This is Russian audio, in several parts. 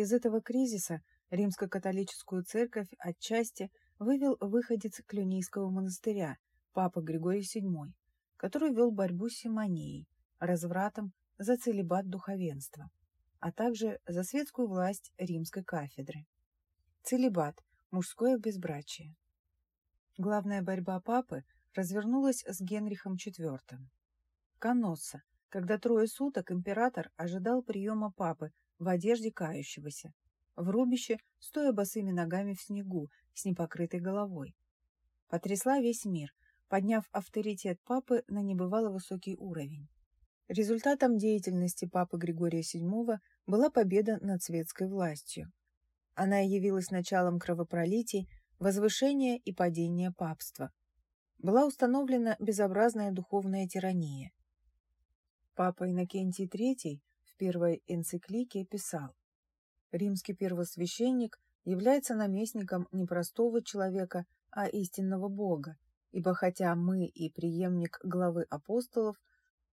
из этого кризиса римско-католическую церковь отчасти вывел выходец Клюнийского монастыря, папа Григорий VII, который вел борьбу с симонией, развратом за целебат духовенства, а также за светскую власть римской кафедры. Целебат – мужское безбрачие. Главная борьба папы развернулась с Генрихом IV. Каносса, когда трое суток император ожидал приема папы в одежде кающегося, в рубище, стоя босыми ногами в снегу, с непокрытой головой. Потрясла весь мир, подняв авторитет папы на небывало высокий уровень. Результатом деятельности папы Григория VII была победа над светской властью. Она явилась началом кровопролитий, возвышения и падения папства. Была установлена безобразная духовная тирания. Папа Иннокентий III первой энциклике писал «Римский первосвященник является наместником не простого человека, а истинного Бога, Ибо хотя мы и преемник главы апостолов,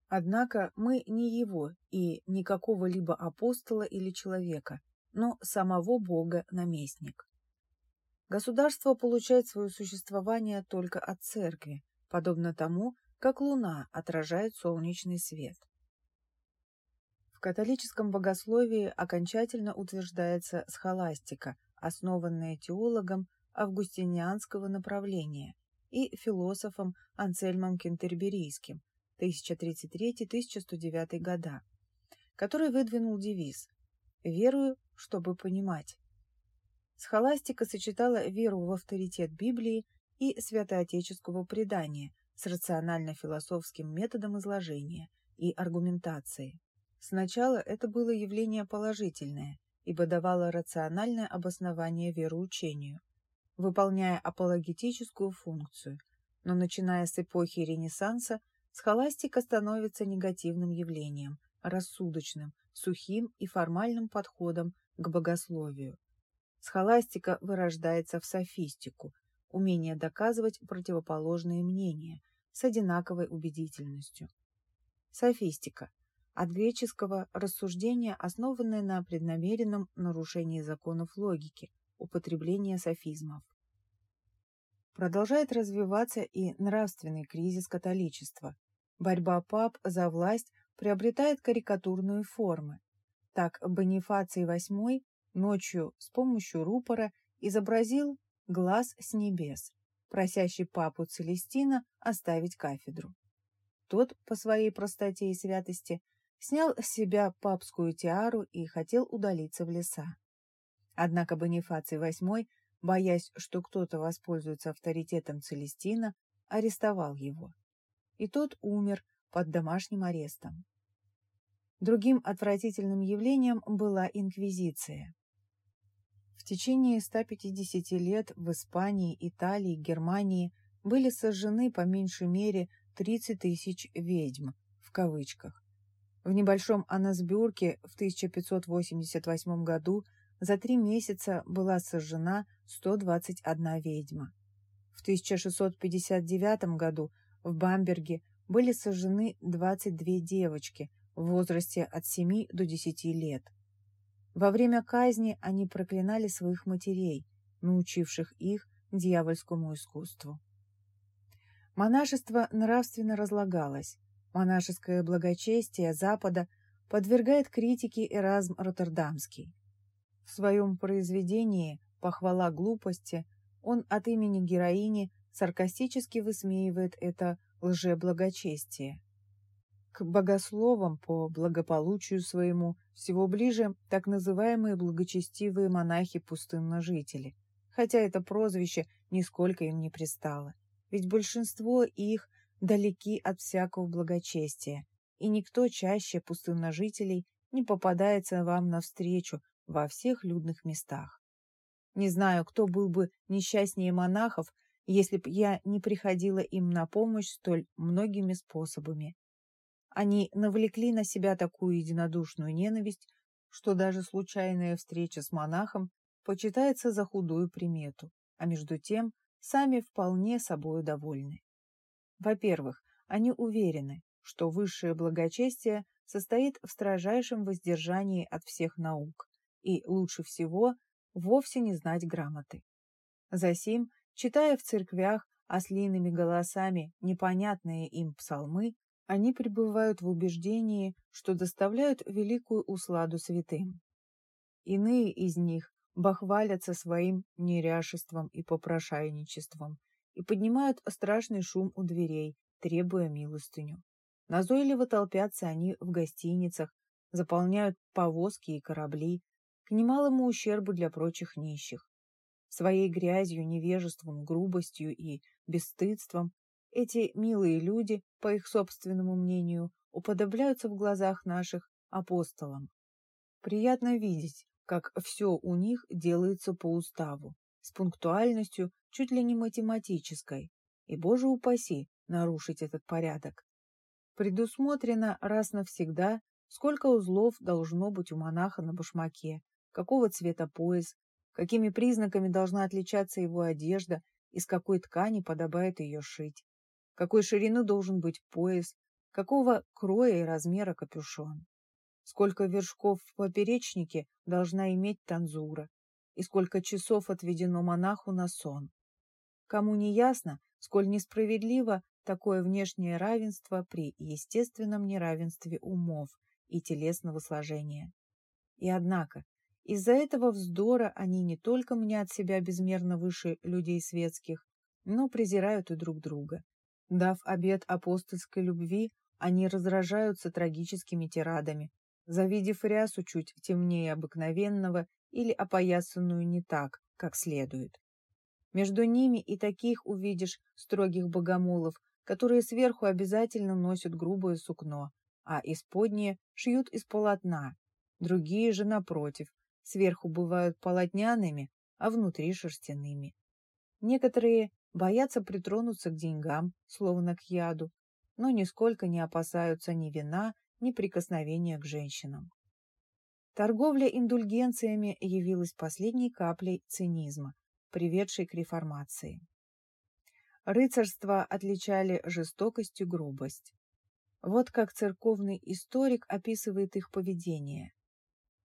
однако мы не его и не какого-либо апостола или человека, но самого Бога наместник. Государство получает свое существование только от церкви, подобно тому, как луна отражает солнечный свет. Католическом богословии окончательно утверждается схоластика, основанная теологом августинианского направления, и философом Ансельмом Кентерберийским 1033-1109 года, который выдвинул девиз «Верую, чтобы понимать». Схоластика сочетала веру в авторитет Библии и святоотеческого предания с рационально-философским методом изложения и аргументации. Сначала это было явление положительное, ибо давало рациональное обоснование вероучению – выполняя апологетическую функцию, но начиная с эпохи Ренессанса схоластика становится негативным явлением, рассудочным, сухим и формальным подходом к богословию. Схоластика вырождается в софистику, умение доказывать противоположные мнения с одинаковой убедительностью. Софистика от греческого рассуждение, основанное на преднамеренном нарушении законов логики – употребления софизмов. Продолжает развиваться и нравственный кризис католичества. Борьба пап за власть приобретает карикатурные формы. Так Бонифаций VIII ночью с помощью рупора изобразил глаз с небес, просящий папу Целестина оставить кафедру. Тот, по своей простоте и святости, снял с себя папскую тиару и хотел удалиться в леса. Однако Бонифаций VIII, боясь, что кто-то воспользуется авторитетом Целестина, арестовал его. И тот умер под домашним арестом. Другим отвратительным явлением была инквизиция. В течение 150 лет в Испании, Италии, Германии были сожжены по меньшей мере 30 тысяч «ведьм» в кавычках. В небольшом Анасбюрке в 1588 году за три месяца была сожжена 121 ведьма. В 1659 году в Бамберге были сожжены 22 девочки в возрасте от 7 до 10 лет. Во время казни они проклинали своих матерей, научивших их дьявольскому искусству. Монашество нравственно разлагалось. Монашеское благочестие Запада подвергает критике Эразм Роттердамский. В своем произведении «Похвала глупости» он от имени героини саркастически высмеивает это лжеблагочестие. К богословам по благополучию своему всего ближе так называемые благочестивые монахи-пустынножители, хотя это прозвище нисколько им не пристало, ведь большинство их далеки от всякого благочестия, и никто чаще пустынножителей не попадается вам навстречу во всех людных местах. Не знаю, кто был бы несчастнее монахов, если б я не приходила им на помощь столь многими способами. Они навлекли на себя такую единодушную ненависть, что даже случайная встреча с монахом почитается за худую примету, а между тем сами вполне собою довольны. Во-первых, они уверены, что высшее благочестие состоит в строжайшем воздержании от всех наук, и, лучше всего, вовсе не знать грамоты. Засим, читая в церквях ослиными голосами непонятные им псалмы, они пребывают в убеждении, что доставляют великую усладу святым. Иные из них бахвалятся своим неряшеством и попрошайничеством и поднимают страшный шум у дверей, требуя милостыню. Назойливо толпятся они в гостиницах, заполняют повозки и корабли, к немалому ущербу для прочих нищих. Своей грязью, невежеством, грубостью и бесстыдством эти милые люди, по их собственному мнению, уподобляются в глазах наших апостолам. Приятно видеть, как все у них делается по уставу, с пунктуальностью чуть ли не математической, и, боже упаси, нарушить этот порядок. Предусмотрено раз навсегда, сколько узлов должно быть у монаха на башмаке, какого цвета пояс, какими признаками должна отличаться его одежда, из какой ткани подобает ее шить, какой ширины должен быть пояс, какого кроя и размера капюшон сколько вершков в поперечнике должна иметь танзура и сколько часов отведено монаху на сон. Кому не ясно, сколь несправедливо такое внешнее равенство при естественном неравенстве умов и телесного сложения. И однако, из-за этого вздора они не только мнят себя безмерно выше людей светских, но презирают и друг друга. Дав обет апостольской любви, они разражаются трагическими тирадами, завидев рясу чуть темнее обыкновенного или опоясанную не так, как следует. Между ними и таких увидишь строгих богомолов, которые сверху обязательно носят грубое сукно, а исподние шьют из полотна. Другие же, напротив, сверху бывают полотняными, а внутри шерстяными. Некоторые боятся притронуться к деньгам, словно к яду, но нисколько не опасаются ни вина, неприкосновения к женщинам. Торговля индульгенциями явилась последней каплей цинизма, приведшей к реформации. Рыцарство отличали жестокость и грубость. Вот как церковный историк описывает их поведение.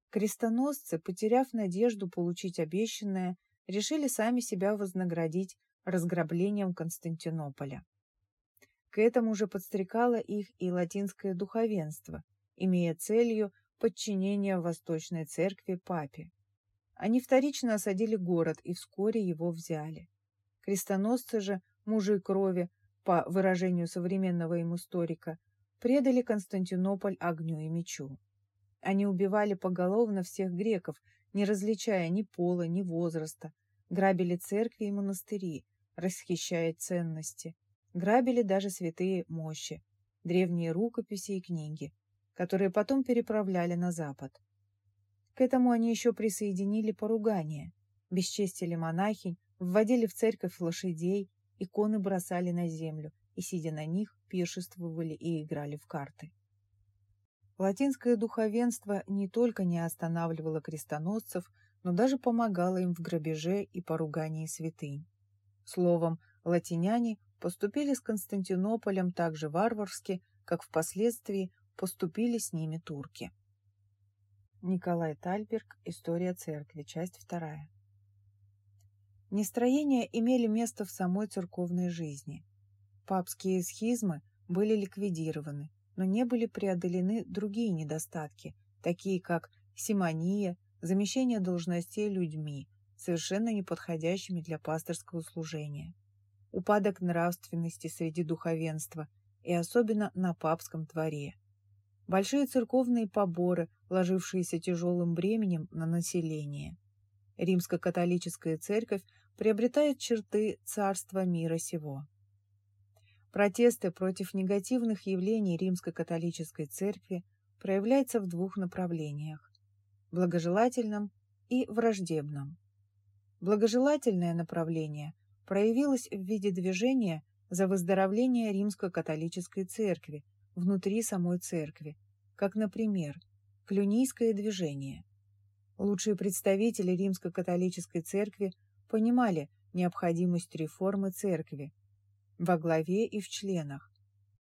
Крестоносцы, потеряв надежду получить обещанное, решили сами себя вознаградить разграблением Константинополя. К этому же подстрекало их и латинское духовенство, имея целью подчинение Восточной Церкви папе. Они вторично осадили город и вскоре его взяли. Крестоносцы же, мужи крови, по выражению современного им историка, предали Константинополь огню и мечу. Они убивали поголовно всех греков, не различая ни пола, ни возраста, грабили церкви и монастыри, расхищая ценности, Грабили даже святые мощи, древние рукописи и книги, которые потом переправляли на Запад. К этому они еще присоединили поругание, бесчестили монахинь, вводили в церковь лошадей, иконы бросали на землю и, сидя на них, пиршествовали и играли в карты. Латинское духовенство не только не останавливало крестоносцев, но даже помогало им в грабеже и поругании святынь. Словом, латиняне поступили с Константинополем так же варварски, как впоследствии поступили с ними турки. Николай Тальберг. История церкви. Часть вторая. Нестроения имели место в самой церковной жизни. Папские схизмы были ликвидированы, но не были преодолены другие недостатки, такие как симония, замещение должностей людьми, совершенно неподходящими для пасторского служения упадок нравственности среди духовенства и особенно на папском дворе. Большие церковные поборы, ложившиеся тяжелым бременем на население. Римско-католическая церковь приобретает черты царства мира сего. Протесты против негативных явлений римско-католической церкви проявляются в двух направлениях – благожелательном и враждебном. Благожелательное направление проявилась в виде движения за выздоровление римско-католической церкви внутри самой церкви, как, например, Клюнийское движение. Лучшие представители римско-католической церкви понимали необходимость реформы церкви во главе и в членах.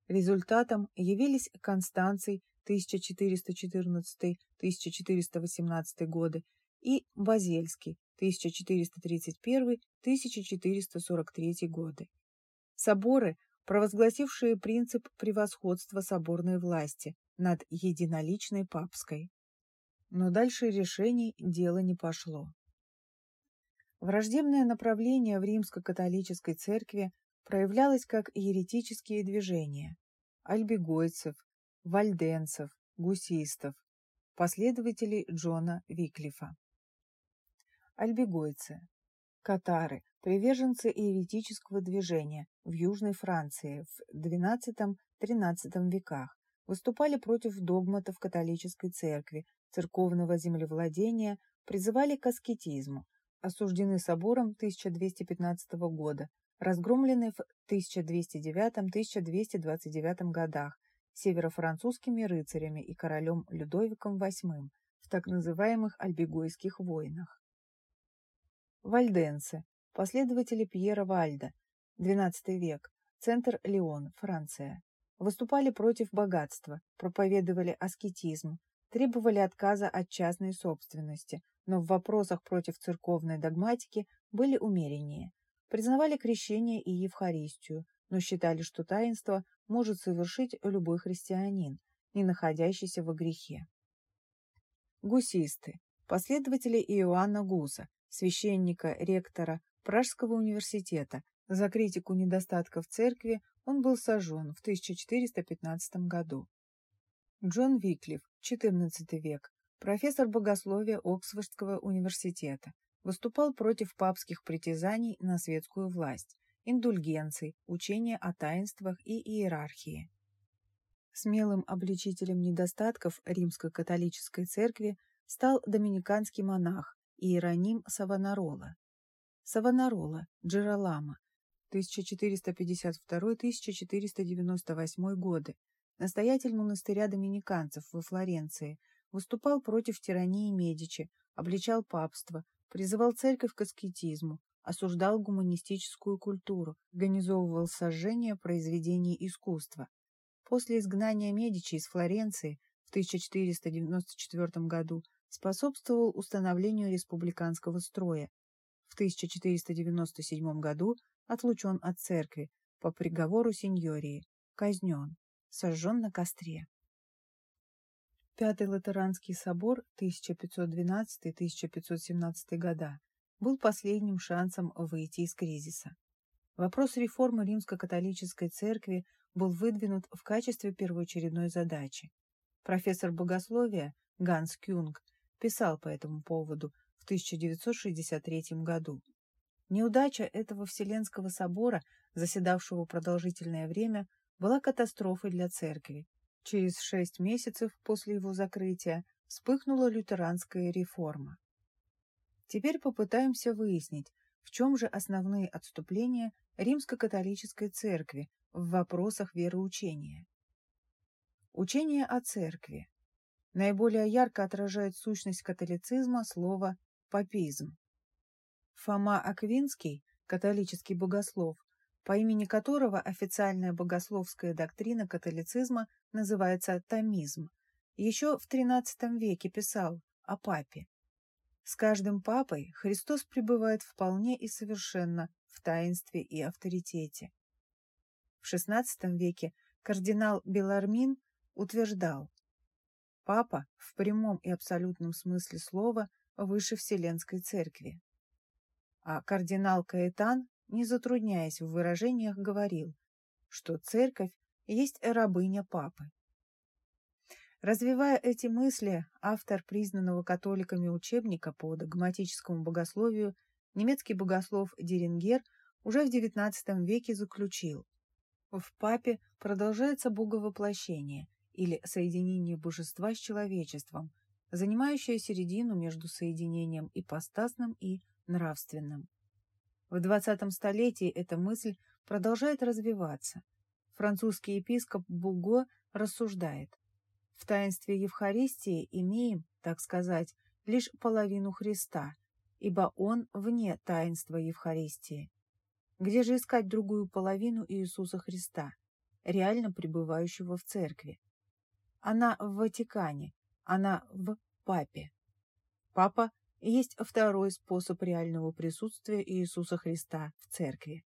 Результатом явились Констанций 1414-1418 годы и Базельский 1431-1443 годы. Соборы, провозгласившие принцип превосходства соборной власти над единоличной папской. Но дальше решений дело не пошло. Враждебное направление в римско-католической церкви проявлялось как еретические движения альбегойцев, вальденцев, гусистов, последователей Джона Виклифа. Альбегойцы – катары, приверженцы иеретического движения в Южной Франции в XII-XIII веках, выступали против догматов католической церкви, церковного землевладения, призывали к аскетизму, осуждены собором 1215 года, разгромлены в 1209-1229 годах северофранцузскими рыцарями и королем Людовиком VIII в так называемых Альбегойских войнах. Вальденцы, последователи Пьера Вальда, XII век, центр Лион, Франция, выступали против богатства, проповедовали аскетизм, требовали отказа от частной собственности, но в вопросах против церковной догматики были умереннее, признавали крещение и Евхаристию, но считали, что таинство может совершить любой христианин, не находящийся во грехе. Гусисты, последователи Иоанна Гуса, священника, ректора Пражского университета, за критику недостатков церкви он был сожжен в 1415 году. Джон Виклиф, XIV век, профессор богословия Оксфордского университета, выступал против папских притязаний на светскую власть, индульгенций, учения о таинствах и иерархии. Смелым обличителем недостатков римско-католической церкви стал доминиканский монах Иероним Савонарола. Савонарола, Джералама, 1452-1498 годы, настоятель монастыря доминиканцев во Флоренции, выступал против тирании Медичи, обличал папство, призывал церковь к аскетизму, осуждал гуманистическую культуру, организовывал сожжение произведений искусства. После изгнания Медичи из Флоренции в 1494 году способствовал установлению республиканского строя. В 1497 году отлучен от церкви по приговору сеньории, казнен, сожжен на костре. Пятый Латеранский собор 1512-1517 года был последним шансом выйти из кризиса. Вопрос реформы римско-католической церкви был выдвинут в качестве первоочередной задачи. Профессор богословия Ганс Кюнг писал по этому поводу в 1963 году. Неудача этого Вселенского собора, заседавшего продолжительное время, была катастрофой для церкви, Через шесть месяцев после его закрытия вспыхнула лютеранская реформа. Теперь попытаемся выяснить, в чем же основные отступления римско-католической церкви в вопросах вероучения. Учение о церкви. Наиболее ярко отражает сущность католицизма слово «папизм». Фома Аквинский, католический богослов, по имени которого официальная богословская доктрина католицизма называется томизм, еще в XIII веке писал о папе. С каждым папой Христос пребывает вполне и совершенно в таинстве и авторитете. В XVI веке кардинал Белармин утверждал, папа в прямом и абсолютном смысле слова выше Вселенской Церкви. А кардинал Каэтан не затрудняясь в выражениях, говорил, что церковь есть рабыня папы. Развивая эти мысли, автор признанного католиками учебника по догматическому богословию, немецкий богослов Дерингер уже в XIX веке заключил, в папе продолжается боговоплощение или соединение божества с человечеством, занимающее середину между соединением ипостасным и нравственным. В 20 столетии эта мысль продолжает развиваться. Французский епископ Буго рассуждает. В таинстве Евхаристии имеем, так сказать, лишь половину Христа, ибо Он вне таинства Евхаристии. Где же искать другую половину Иисуса Христа, реально пребывающего в церкви? Она в Ватикане, она в Папе. Папа есть второй способ реального присутствия Иисуса Христа в Церкви.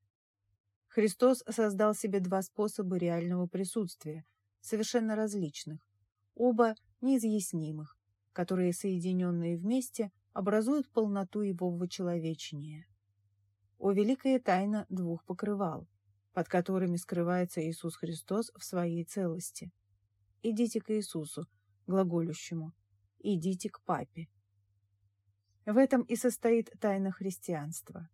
Христос создал себе два способа реального присутствия, совершенно различных, оба неизъяснимых, которые, соединенные вместе, образуют полноту его вочеловечения. О великая тайна двух покрывал, под которыми скрывается Иисус Христос в своей целости. Идите к Иисусу, глаголющему, идите к Папе. В этом и состоит тайна христианства.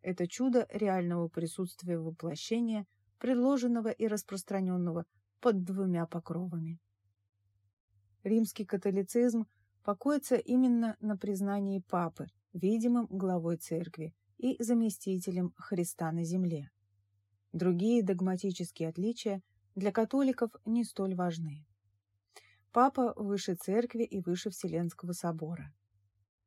Это чудо реального присутствия воплощения, предложенного и распространенного под двумя покровами. Римский католицизм покоится именно на признании Папы, видимым главой Церкви и заместителем Христа на земле. Другие догматические отличия для католиков не столь важны. Папа выше Церкви и выше Вселенского собора.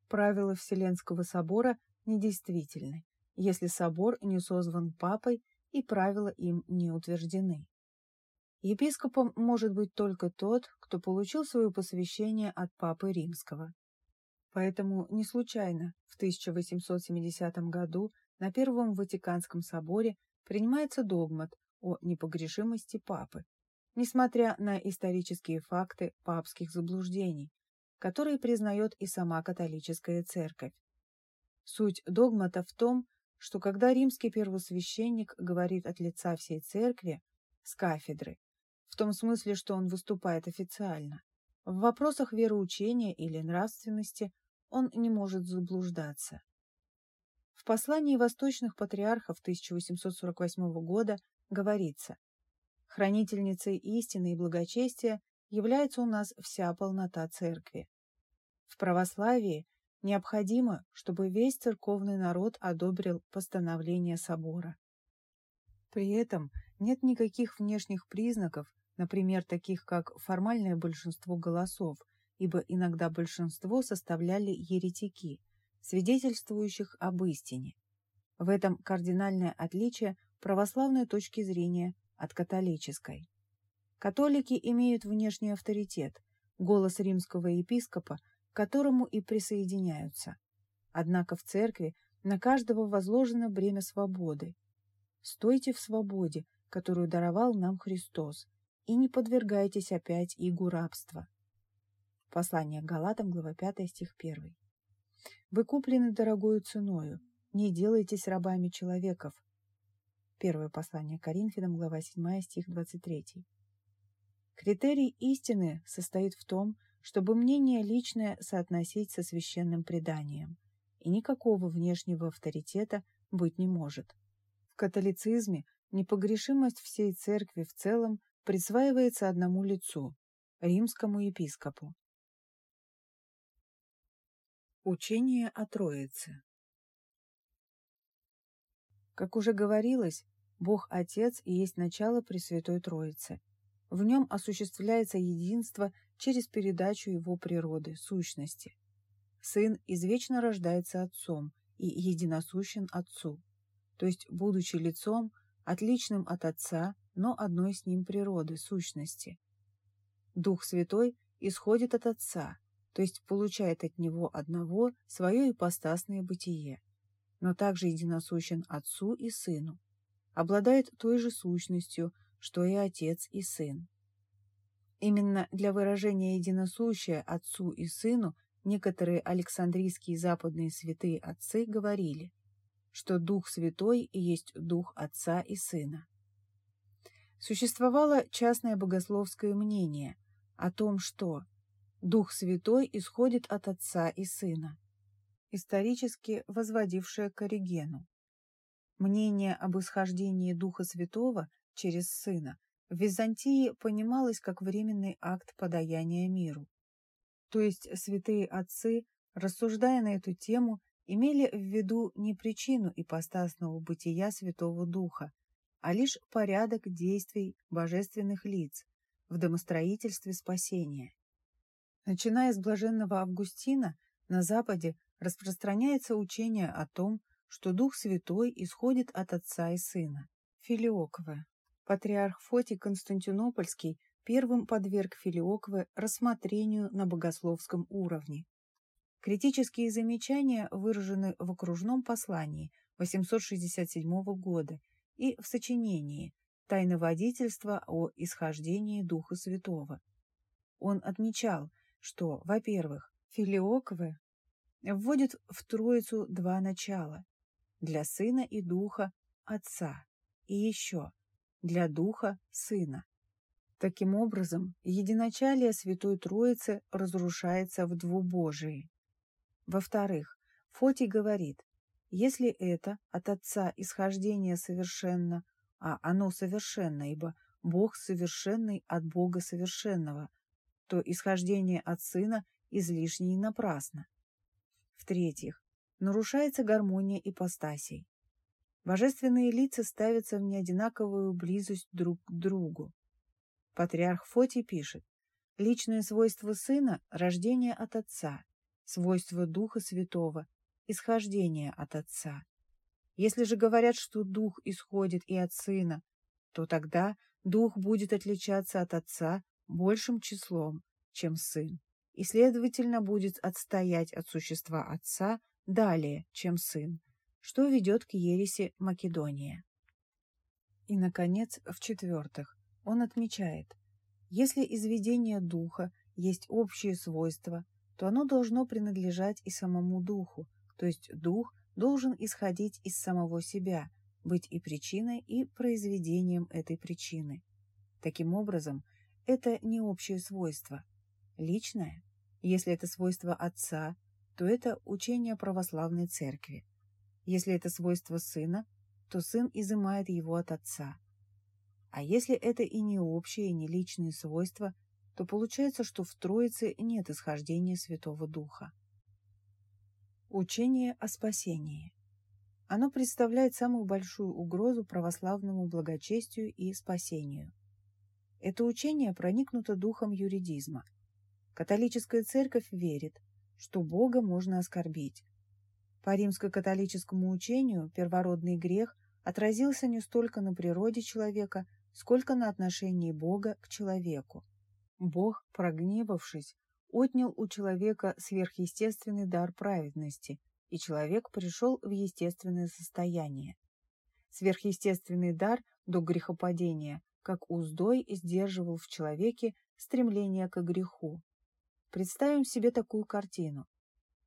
Правила Вселенского собора недействительны, если собор не созван Папой и правила им не утверждены. Епископом может быть только тот, кто получил свое посвящение от Папы Римского. Поэтому не случайно в 1870 году на Первом Ватиканском соборе принимается догмат о непогрешимости Папы, несмотря на исторические факты папских заблуждений, которые признает и сама католическая церковь. Суть догмата в том, что когда римский первосвященник говорит от лица всей церкви с кафедры, в том смысле, что он выступает официально. В вопросах вероучения или нравственности он не может заблуждаться. В послании восточных патриархов 1848 года говорится «Хранительницей истины и благочестия является у нас вся полнота церкви. В православии необходимо, чтобы весь церковный народ одобрил постановление собора. При этом нет никаких внешних признаков, например, таких как формальное большинство голосов, ибо иногда большинство составляли еретики, свидетельствующих об истине. В этом кардинальное отличие православной точки зрения от католической. Католики имеют внешний авторитет, голос римского епископа, к которому и присоединяются. Однако в церкви на каждого возложено бремя свободы. Стойте в свободе, которую даровал нам Христос, и не подвергайтесь опять игу рабства. Послание к Галатам, глава 5, стих 1. Вы куплены дорогою ценою, не делайтесь рабами человеков. Первое послание Коринфянам, глава 7, стих 23. Критерий истины состоит в том, чтобы мнение личное соотносить со священным преданием, и никакого внешнего авторитета быть не может. В католицизме непогрешимость всей церкви в целом присваивается одному лицу – римскому епископу. Учение о Троице Как уже говорилось, Бог Отец и есть начало Пресвятой Троицы. В нем осуществляется единство через передачу его природы, сущности. Сын извечно рождается Отцом и единосущен Отцу, то есть, будучи лицом, отличным от Отца, но одной с ним природы, сущности. Дух Святой исходит от Отца, то есть получает от Него одного свое ипостасное бытие, но также единосущен Отцу и Сыну, обладает той же сущностью, что и Отец и Сын. Именно для выражения единосущия Отцу и Сыну некоторые Александрийские западные святые отцы говорили, что Дух Святой есть Дух Отца и Сына. Существовало частное богословское мнение о том, что Дух Святой исходит от Отца и Сына, исторически возводившее к Оригену. Мнение об исхождении Духа Святого через Сына в Византии понималось как временный акт подаяния миру. То есть святые отцы, рассуждая на эту тему, имели в виду не причину ипостасного бытия Святого Духа, а лишь порядок действий божественных лиц в домостроительстве спасения. Начиная с блаженного Августина, на Западе распространяется учение о том, что Дух Святой исходит от Отца и Сына. Филиокова. Патриарх Фотий Константинопольский первым подверг Филиокве рассмотрению на богословском уровне. Критические замечания выражены в окружном послании 867 года и в сочинении «Тайноводительство о исхождении Духа Святого». Он отмечал, что, во-первых, Филиокве вводит в Троицу два начала – для Сына и Духа Отца, и еще для Духа Сына. Таким образом, единочалие Святой Троицы разрушается в двубожии. Во-вторых, Фотий говорит, если это от Отца исхождение совершенно, а оно совершенно, ибо Бог совершенный от Бога совершенного, то исхождение от Сына излишне и напрасно. В-третьих, нарушается гармония ипостасей. Божественные лица ставятся в неодинаковую близость друг к другу. Патриарх Фотий пишет, личные свойства Сына – рождение от Отца, свойства Духа Святого – исхождение от Отца. Если же говорят, что Дух исходит и от Сына, то тогда Дух будет отличаться от Отца большим числом, чем Сын, и, следовательно, будет отстоять от существа Отца далее, чем Сын, что ведет к ереси Македония. И, наконец, в-четвертых, он отмечает, если изведение духа есть общее свойство, то оно должно принадлежать и самому духу, то есть дух должен исходить из самого себя, быть и причиной, и произведением этой причины. Таким образом, это не общее свойство. Личное, если это свойство Отца, то это учение православной церкви. Если это свойство сына, то сын изымает его от отца. А если это и не общие, и не личные свойства, то получается, что в Троице нет исхождения Святого Духа. Учение о спасении. Оно представляет самую большую угрозу православному благочестию и спасению. Это учение проникнуто духом юридизма. Католическая церковь верит, что Бога можно оскорбить, по римско-католическому учению первородный грех отразился не столько на природе человека, сколько на отношении Бога к человеку. Бог, прогневавшись, отнял у человека сверхъестественный дар праведности, и человек пришел в естественное состояние. Сверхъестественный дар до грехопадения, как уздой, сдерживал в человеке стремление к греху. Представим себе такую картину.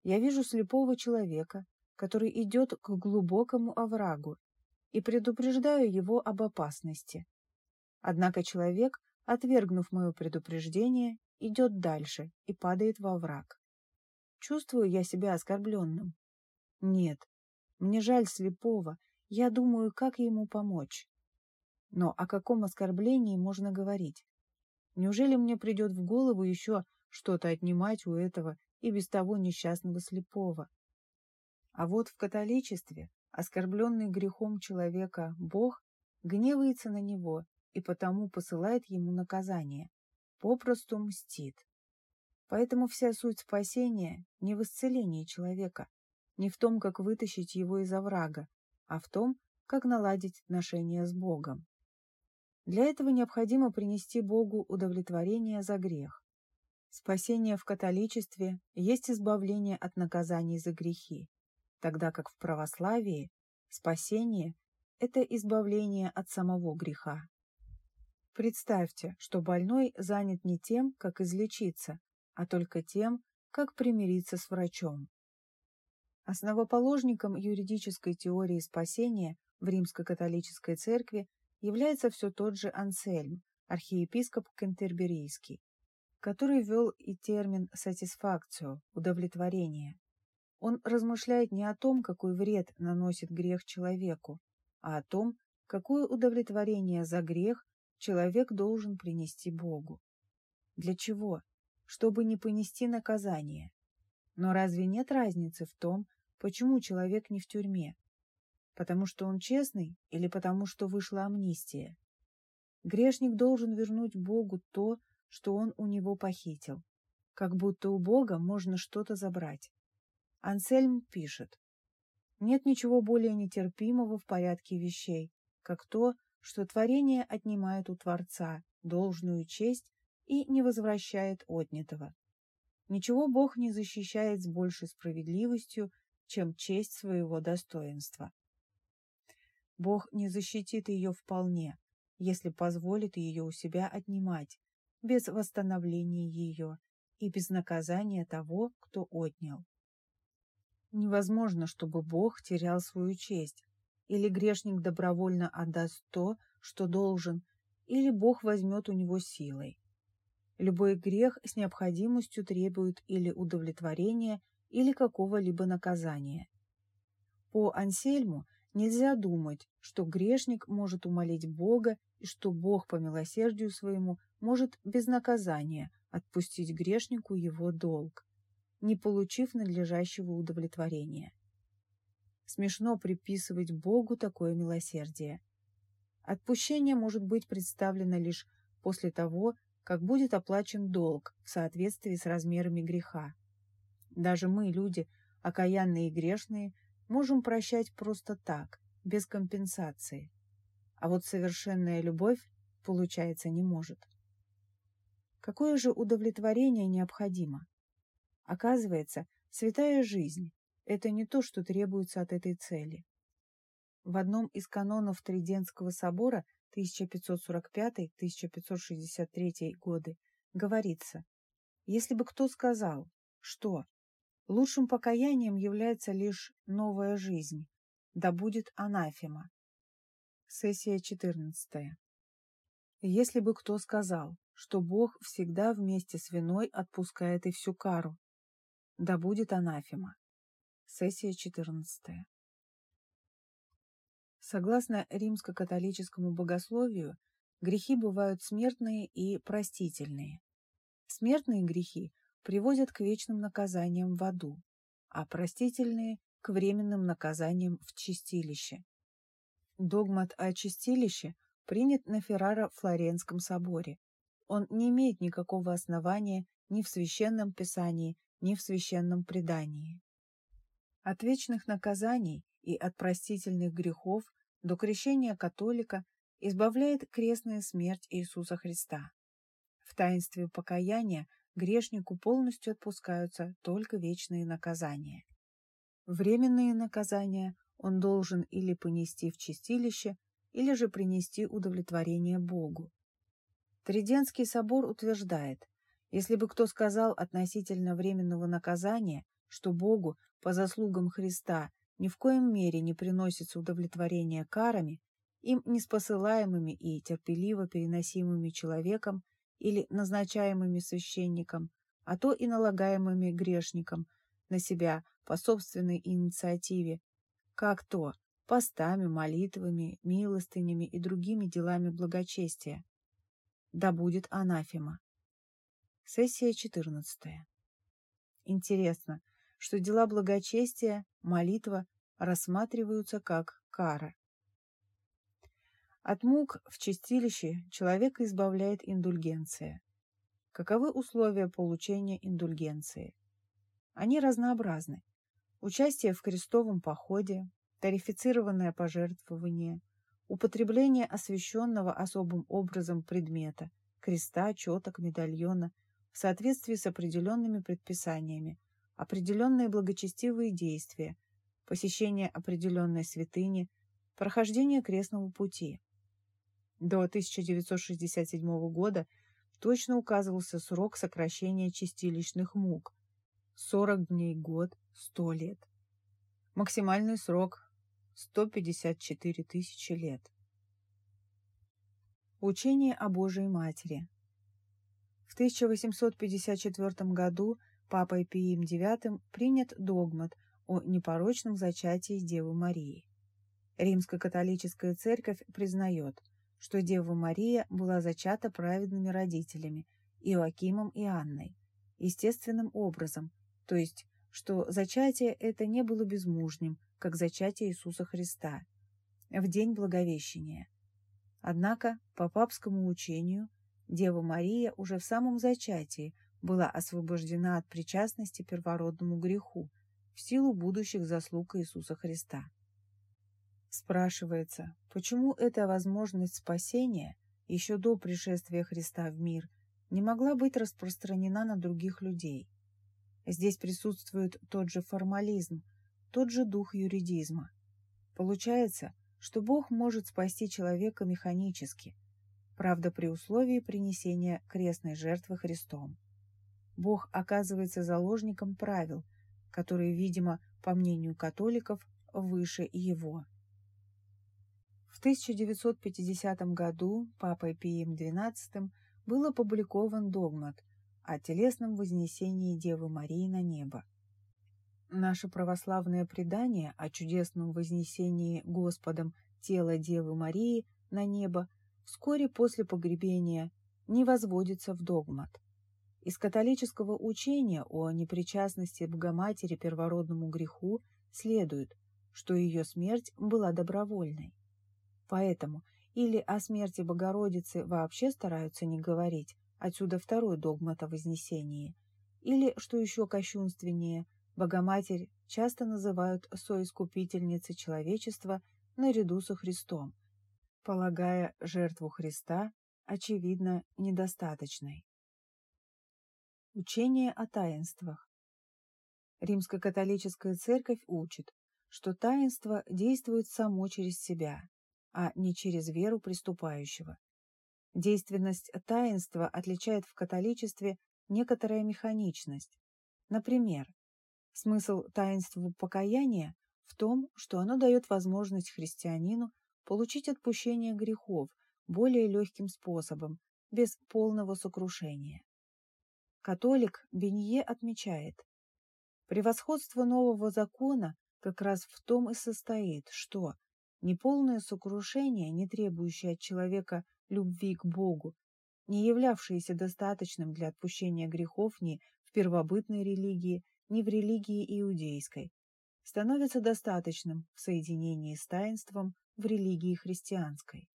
Я вижу слепого человека, который идет к глубокому оврагу, и предупреждаю его об опасности. Однако человек, отвергнув мое предупреждение, идет дальше и падает во враг. Чувствую я себя оскорбленным? Нет, мне жаль слепого, я думаю, как ему помочь. Но о каком оскорблении можно говорить? Неужели мне придет в голову еще что-то отнимать у этого и без того несчастного слепого? А вот в католичестве оскорбленный грехом человека Бог гневается на него и потому посылает ему наказание, попросту мстит. Поэтому вся суть спасения не в исцелении человека, не в том, как вытащить его из оврага, а в том, как наладить отношения с Богом. Для этого необходимо принести Богу удовлетворение за грех. Спасение в католичестве есть избавление от наказаний за грехи, тогда как в православии спасение – это избавление от самого греха. Представьте, что больной занят не тем, как излечиться, а только тем, как примириться с врачом. Основоположником юридической теории спасения в римско-католической церкви является все тот же Ансельм, архиепископ Кентерберийский, который ввел и термин «сатисфакцию» – удовлетворение. Он размышляет не о том, какой вред наносит грех человеку, а о том, какое удовлетворение за грех человек должен принести Богу. Для чего? Чтобы не понести наказание. Но разве нет разницы в том, почему человек не в тюрьме? Потому что он честный или потому что вышла амнистия? Грешник должен вернуть Богу то, что он у него похитил. Как будто у Бога можно что-то забрать. Ансельм пишет, «Нет ничего более нетерпимого в порядке вещей, как то, что творение отнимает у Творца должную честь и не возвращает отнятого. Ничего Бог не защищает с большей справедливостью, чем честь своего достоинства. Бог не защитит ее вполне, если позволит ее у себя отнимать, без восстановления ее и без наказания того, кто отнял. Невозможно, чтобы Бог терял свою честь, или грешник добровольно отдаст то, что должен, или Бог возьмет у него силой. Любой грех с необходимостью требует или удовлетворения, или какого-либо наказания. По Ансельму нельзя думать, что грешник может умолить Бога и что Бог по милосердию своему может без наказания отпустить грешнику его долг не получив надлежащего удовлетворения. Смешно приписывать Богу такое милосердие. Отпущение может быть представлено лишь после того, как будет оплачен долг в соответствии с размерами греха. Даже мы, люди, окаянные и грешные, можем прощать просто так, без компенсации. А вот совершенная любовь, получается, не может. Какое же удовлетворение необходимо? Оказывается, святая жизнь – это не то, что требуется от этой цели. В одном из канонов Триденского собора 1545-1563 годы говорится, если бы кто сказал, что лучшим покаянием является лишь новая жизнь, да будет анафема. Сессия 14. Если бы кто сказал, что Бог всегда вместе с виной отпускает и всю кару, да будет анафема. Сессия 14. Согласно римско-католическому богословию, грехи бывают смертные и простительные. Смертные грехи приводят к вечным наказаниям в аду, а простительные – к временным наказаниям в чистилище. Догмат о чистилище принят на Ферраро-Флоренском соборе. Он не имеет никакого основания ни в Священном Писании, ни в священном предании. От вечных наказаний и от простительных грехов до крещения католика избавляет крестная смерть Иисуса Христа. В таинстве покаяния грешнику полностью отпускаются только вечные наказания. Временные наказания он должен или понести в чистилище, или же принести удовлетворение Богу. Триденский собор утверждает, если бы кто сказал относительно временного наказания, что Богу по заслугам Христа ни в коем мере не приносится удовлетворение карами, им неспосылаемыми и терпеливо переносимыми человеком или назначаемыми священником, а то и налагаемыми грешником на себя по собственной инициативе, как то постами, молитвами, милостынями и другими делами благочестия. Да будет анафема. Сессия 14. Интересно, что дела благочестия, молитва рассматриваются как кара. От мук в чистилище человека избавляет индульгенция. Каковы условия получения индульгенции? Они разнообразны. Участие в крестовом походе, тарифицированное пожертвование, употребление освященного особым образом предмета, креста, четок, медальона, в соответствии с определенными предписаниями, определенные благочестивые действия, посещение определенной святыни, прохождение крестного пути. До 1967 года точно указывался срок сокращения чистилищных мук – 40 дней год, 100 лет. Максимальный срок – 154 тысячи лет. Учение о Божией Матери – в 1854 году Папой Пием IX принят догмат о непорочном зачатии Девы Марии. Римско-католическая церковь признает, что Дева Мария была зачата праведными родителями Иоакимом и Анной, естественным образом, то есть, что зачатие это не было безмужним, как зачатие Иисуса Христа, в день Благовещения. Однако, по папскому учению, Дева Мария уже в самом зачатии была освобождена от причастности первородному греху в силу будущих заслуг Иисуса Христа. Спрашивается, почему эта возможность спасения еще до пришествия Христа в мир, не могла быть распространена на других людей. Здесь присутствует тот же формализм, тот же дух юридизма. Получается, что Бог может спасти человека механически, правда при условии принесения крестной жертвы Христом. Бог оказывается заложником правил, которые, видимо, по мнению католиков, выше его. В 1950 году Папой Пием XII был опубликован догмат о телесном вознесении Девы Марии на небо. Наше православное предание о чудесном вознесении Господом тела Девы Марии на небо вскоре после погребения не возводится в догмат. Из католического учения о непричастности Богоматери первородному греху следует, что ее смерть была добровольной. Поэтому или о смерти Богородицы вообще стараются не говорить, отсюда второй догмат о Вознесении, или, что еще кощунственнее, Богоматерь часто называют соискупительницей человечества наряду со Христом, полагая жертву Христа, очевидно, недостаточной. Учение о таинствах Римско-католическая церковь учит, что таинство действует само через себя, а не через веру приступающего. Действенность таинства отличает в католичестве некоторая механичность. Например, смысл таинства покаяния в том, что оно дает возможность христианину получить отпущение грехов более легким способом, без полного сокрушения. Католик Бенье отмечает, превосходство нового закона как раз в том и состоит, что неполное сокрушение, не требующее от человека любви к Богу, не являвшееся достаточным для отпущения грехов ни в первобытной религии, ни в религии иудейской, становится достаточным в соединении с таинством в религии христианской.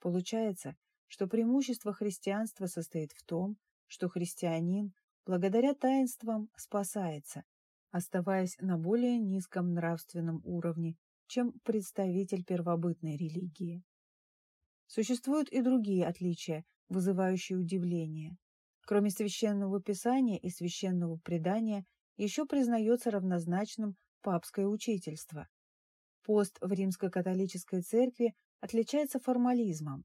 Получается, что преимущество христианства состоит в том, что христианин благодаря таинствам спасается, оставаясь на более низком нравственном уровне, чем представитель первобытной религии. Существуют и другие отличия, вызывающие удивление. Кроме священного писания и священного предания, еще признается равнозначным папское учительство. Пост в римско-католической церкви отличается формализмом.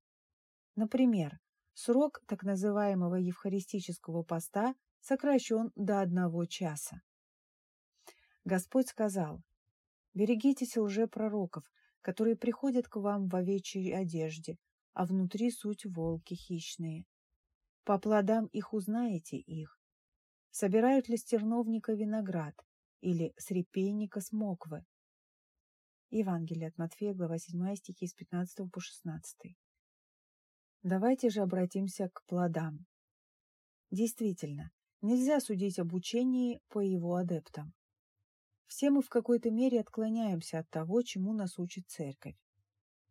Например, срок так называемого евхаристического поста сокращен до одного часа. Господь сказал, «Берегитесь лжепророков, которые приходят к вам в овечьей одежде, а внутри суть волки хищные. По плодам их узнаете их. Собирают ли с терновника виноград или с репейника смоквы? Евангелие от Матфея, глава 7, стихи с 15 по 16. Давайте же обратимся к плодам. Действительно, нельзя судить об учении по его адептам. Все мы в какой-то мере отклоняемся от того, чему нас учит церковь.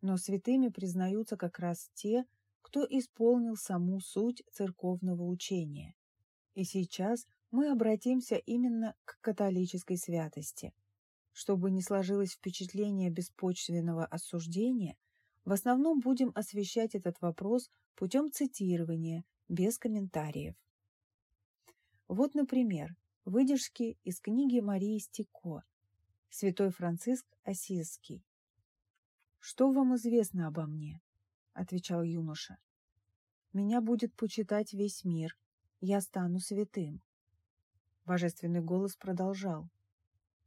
Но святыми признаются как раз те, кто исполнил саму суть церковного учения. И сейчас мы обратимся именно к католической святости. Чтобы не сложилось впечатление беспочвенного осуждения, в основном будем освещать этот вопрос путем цитирования, без комментариев. Вот, например, Выдержки из книги Марии Стеко «Святой Франциск Осизский». «Что вам известно обо мне?» — отвечал юноша. «Меня будет почитать весь мир. Я стану святым». Божественный голос продолжал.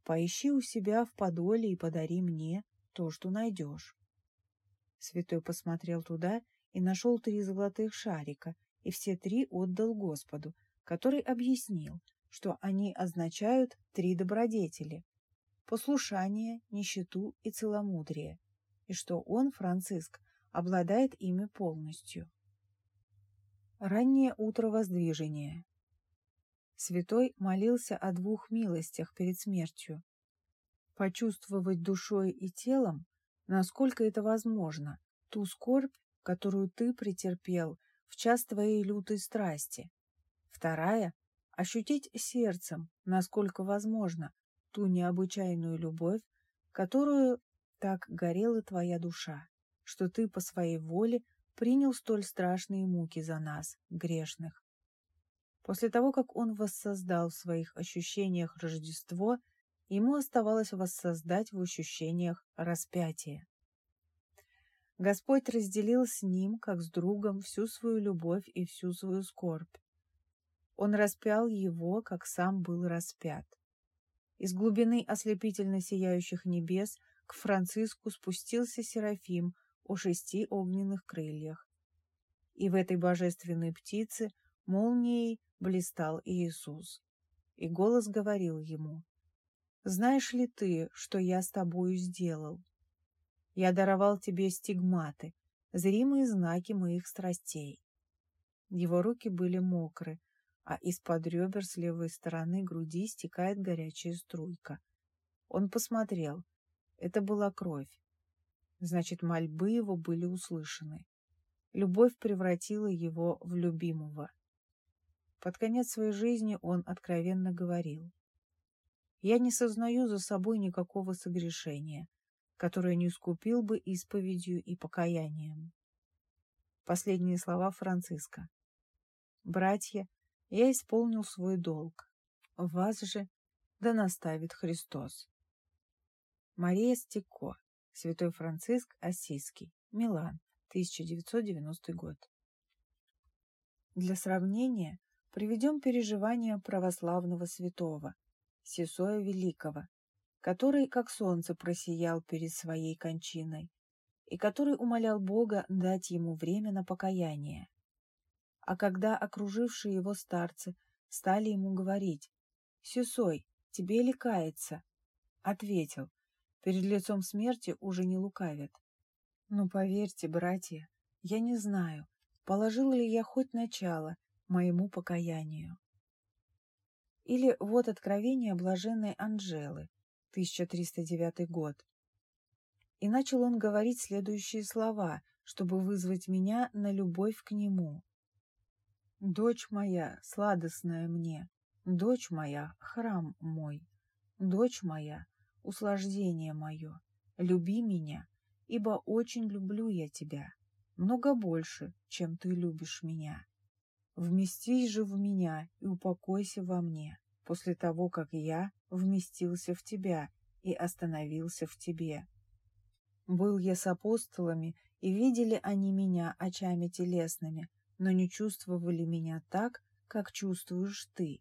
«Поищи у себя в подоле и подари мне то, что найдешь». Святой посмотрел туда и нашел три золотых шарика, и все три отдал Господу, который объяснил, что они означают три добродетели – послушание, нищету и целомудрие, и что он, Франциск, обладает ими полностью. Раннее утро воздвижения. Святой молился о двух милостях перед смертью. Почувствовать душой и телом, насколько это возможно, ту скорбь, которую ты претерпел в час твоей лютой страсти. Вторая ощутить сердцем, насколько возможно, ту необычайную любовь, которую так горела твоя душа, что ты по своей воле принял столь страшные муки за нас, грешных. После того, как Он воссоздал в своих ощущениях Рождество, Ему оставалось воссоздать в ощущениях распятие. Господь разделил с ним, как с другом, всю свою любовь и всю свою скорбь. Он распял его, как сам был распят. Из глубины ослепительно сияющих небес к Франциску спустился Серафим о шести огненных крыльях. И в этой божественной птице молнией блистал Иисус. И голос говорил ему, «Знаешь ли ты, что я с тобою сделал? Я даровал тебе стигматы, зримые знаки моих страстей». Его руки были мокры, а из-под ребер с левой стороны груди стекает горячая струйка. Он посмотрел. Это была кровь. Значит, мольбы его были услышаны. Любовь превратила его в любимого. Под конец своей жизни он откровенно говорил. «Я не сознаю за собой никакого согрешения, которое не искупил бы исповедью и покаянием». Последние слова Франциска. «Братья, я исполнил свой долг. Вас же да наставит Христос. Мария Стеко, Святой Франциск Осиский, Милан, 1990 год. Для сравнения приведем переживания православного святого, Сесоя Великого, который как солнце просиял перед своей кончиной и который умолял Бога дать ему время на покаяние. А когда окружившие его старцы стали ему говорить «Сюсой, тебе ли каяться?» Ответил «Перед лицом смерти уже не лукавят». Но поверьте, братья, я не знаю, положил ли я хоть начало моему покаянию. Или вот откровение блаженной Анжелы, 1309 год. И начал он говорить следующие слова, чтобы вызвать меня на любовь к нему. Дочь моя, сладостная мне, дочь моя, храм мой, дочь моя, услаждение мое, люби меня, ибо очень люблю я тебя, много больше, чем ты любишь меня. Вместись же в меня и упокойся во мне, после того, как я вместился в тебя и остановился в тебе. Был я с апостолами, и видели они меня очами телесными, но не чувствовали меня так, как чувствуешь ты.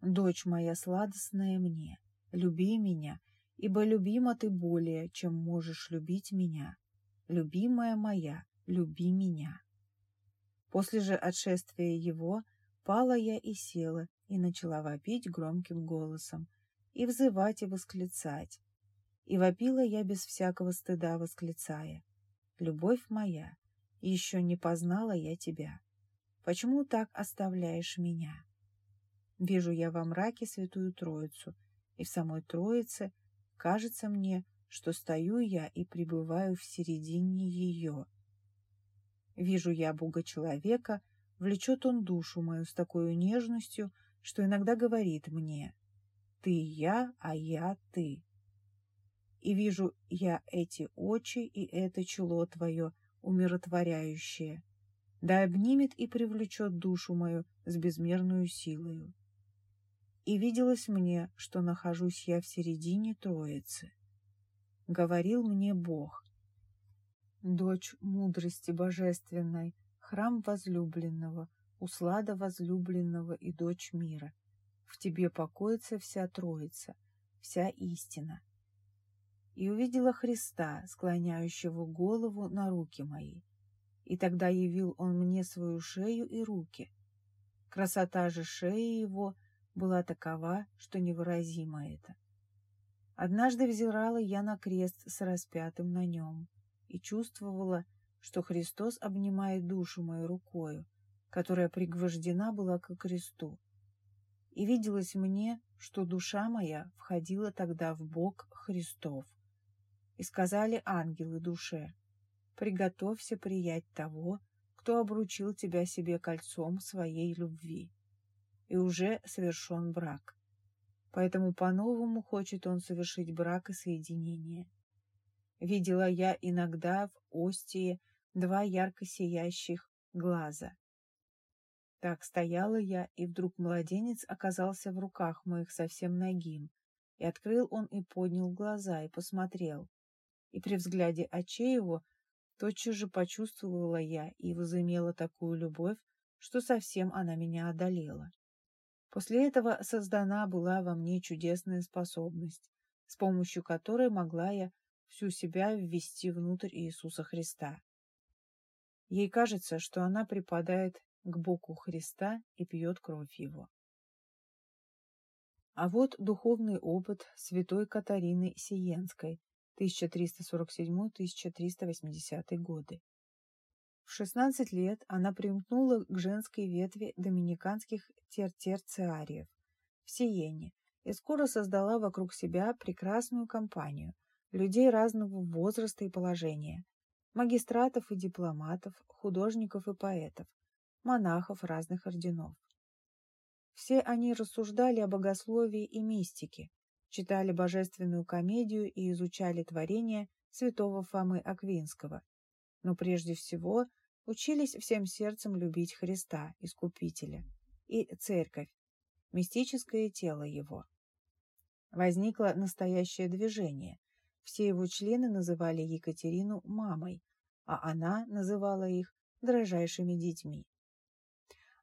Дочь моя сладостная мне, люби меня, ибо любима ты более, чем можешь любить меня. Любимая моя, люби меня. После же отшествия его пала я и села, и начала вопить громким голосом, и взывать и восклицать. И вопила я без всякого стыда, восклицая. Любовь моя, еще не познала я тебя. Почему так оставляешь меня? Вижу я во мраке Святую Троицу, и в самой Троице кажется мне, что стою я и пребываю в середине ее. Вижу я Бога человека, влечет он душу мою с такой нежностью, что иногда говорит мне «Ты я, а я ты». И вижу я эти очи и это чело твое, умиротворяющее, да обнимет и привлечет душу мою с безмерную силою. И виделось мне, что нахожусь я в середине Троицы. Говорил мне Бог, дочь мудрости божественной, храм возлюбленного, услада возлюбленного и дочь мира. В тебе покоится вся Троица, вся истина и увидела Христа, склоняющего голову на руки мои. И тогда явил он мне свою шею и руки. Красота же шеи его была такова, что невыразимо это. Однажды взирала я на крест с распятым на нем и чувствовала, что Христос обнимает душу мою рукою, которая пригвождена была к кресту. И виделось мне, что душа моя входила тогда в бок Христов. И сказали ангелы душе, «Приготовься приять того, кто обручил тебя себе кольцом своей любви. И уже совершен брак. Поэтому по-новому хочет он совершить брак и соединение. Видела я иногда в Остии два ярко сияющих глаза. Так стояла я, и вдруг младенец оказался в руках моих совсем нагим, и открыл он и поднял глаза, и посмотрел. И при взгляде очей его тотчас же почувствовала я и возымела такую любовь, что совсем она меня одолела. После этого создана была во мне чудесная способность, с помощью которой могла я всю себя ввести внутрь Иисуса Христа. Ей кажется, что она припадает к боку Христа и пьет кровь Его. А вот духовный опыт святой Катарины Сиенской, 1347-1380 годы. В 16 лет она примкнула к женской ветви доминиканских тертерциариев в Сиене и скоро создала вокруг себя прекрасную компанию людей разного возраста и положения, магистратов и дипломатов, художников и поэтов, монахов разных орденов. Все они рассуждали о богословии и мистике, читали божественную комедию и изучали творения святого Фомы Аквинского, но прежде всего учились всем сердцем любить Христа, Искупителя, и Церковь, мистическое тело Его. Возникло настоящее движение. Все его члены называли Екатерину мамой, а она называла их дрожайшими детьми.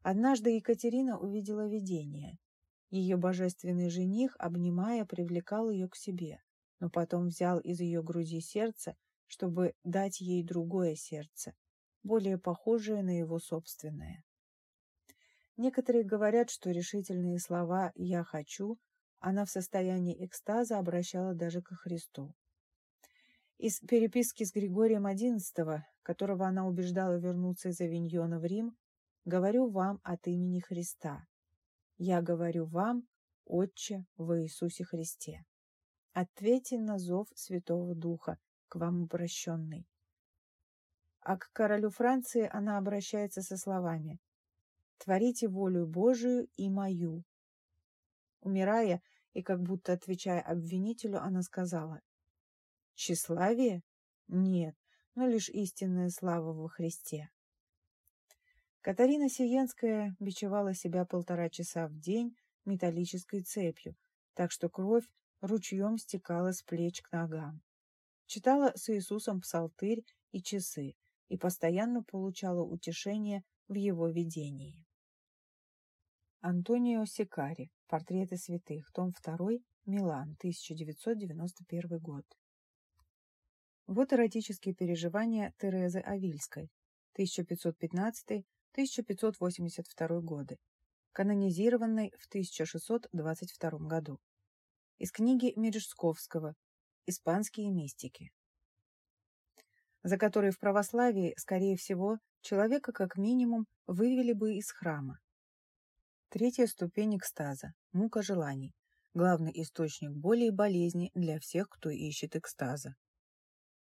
Однажды Екатерина увидела видение. Ее божественный жених, обнимая, привлекал ее к себе, но потом взял из ее груди сердце, чтобы дать ей другое сердце, более похожее на его собственное. Некоторые говорят, что решительные слова «я хочу» она в состоянии экстаза обращала даже ко Христу. Из переписки с Григорием XI, которого она убеждала вернуться из Авиньона в Рим, говорю вам от имени Христа. Я говорю вам, Отче, во Иисусе Христе. Ответьте на зов Святого Духа, к вам обращенный. А к королю Франции она обращается со словами «Творите волю Божию и мою». Умирая и как будто отвечая обвинителю, она сказала «Тщеславие? Нет, но лишь истинная слава во Христе». Катарина Сиенская бичевала себя полтора часа в день металлической цепью, так что кровь ручьем стекала с плеч к ногам. Читала с Иисусом псалтырь и часы и постоянно получала утешение в его видении. Антонио Сикари. Портреты святых. Том 2. Милан. 1991 год. Вот эротические переживания Терезы Авильской. 1515 1582 годы, канонизированной в 1622 году. Из книги Мережсковского «Испанские мистики», за которые в православии, скорее всего, человека как минимум вывели бы из храма. Третья ступень экстаза – мука желаний, главный источник боли и болезни для всех, кто ищет экстаза.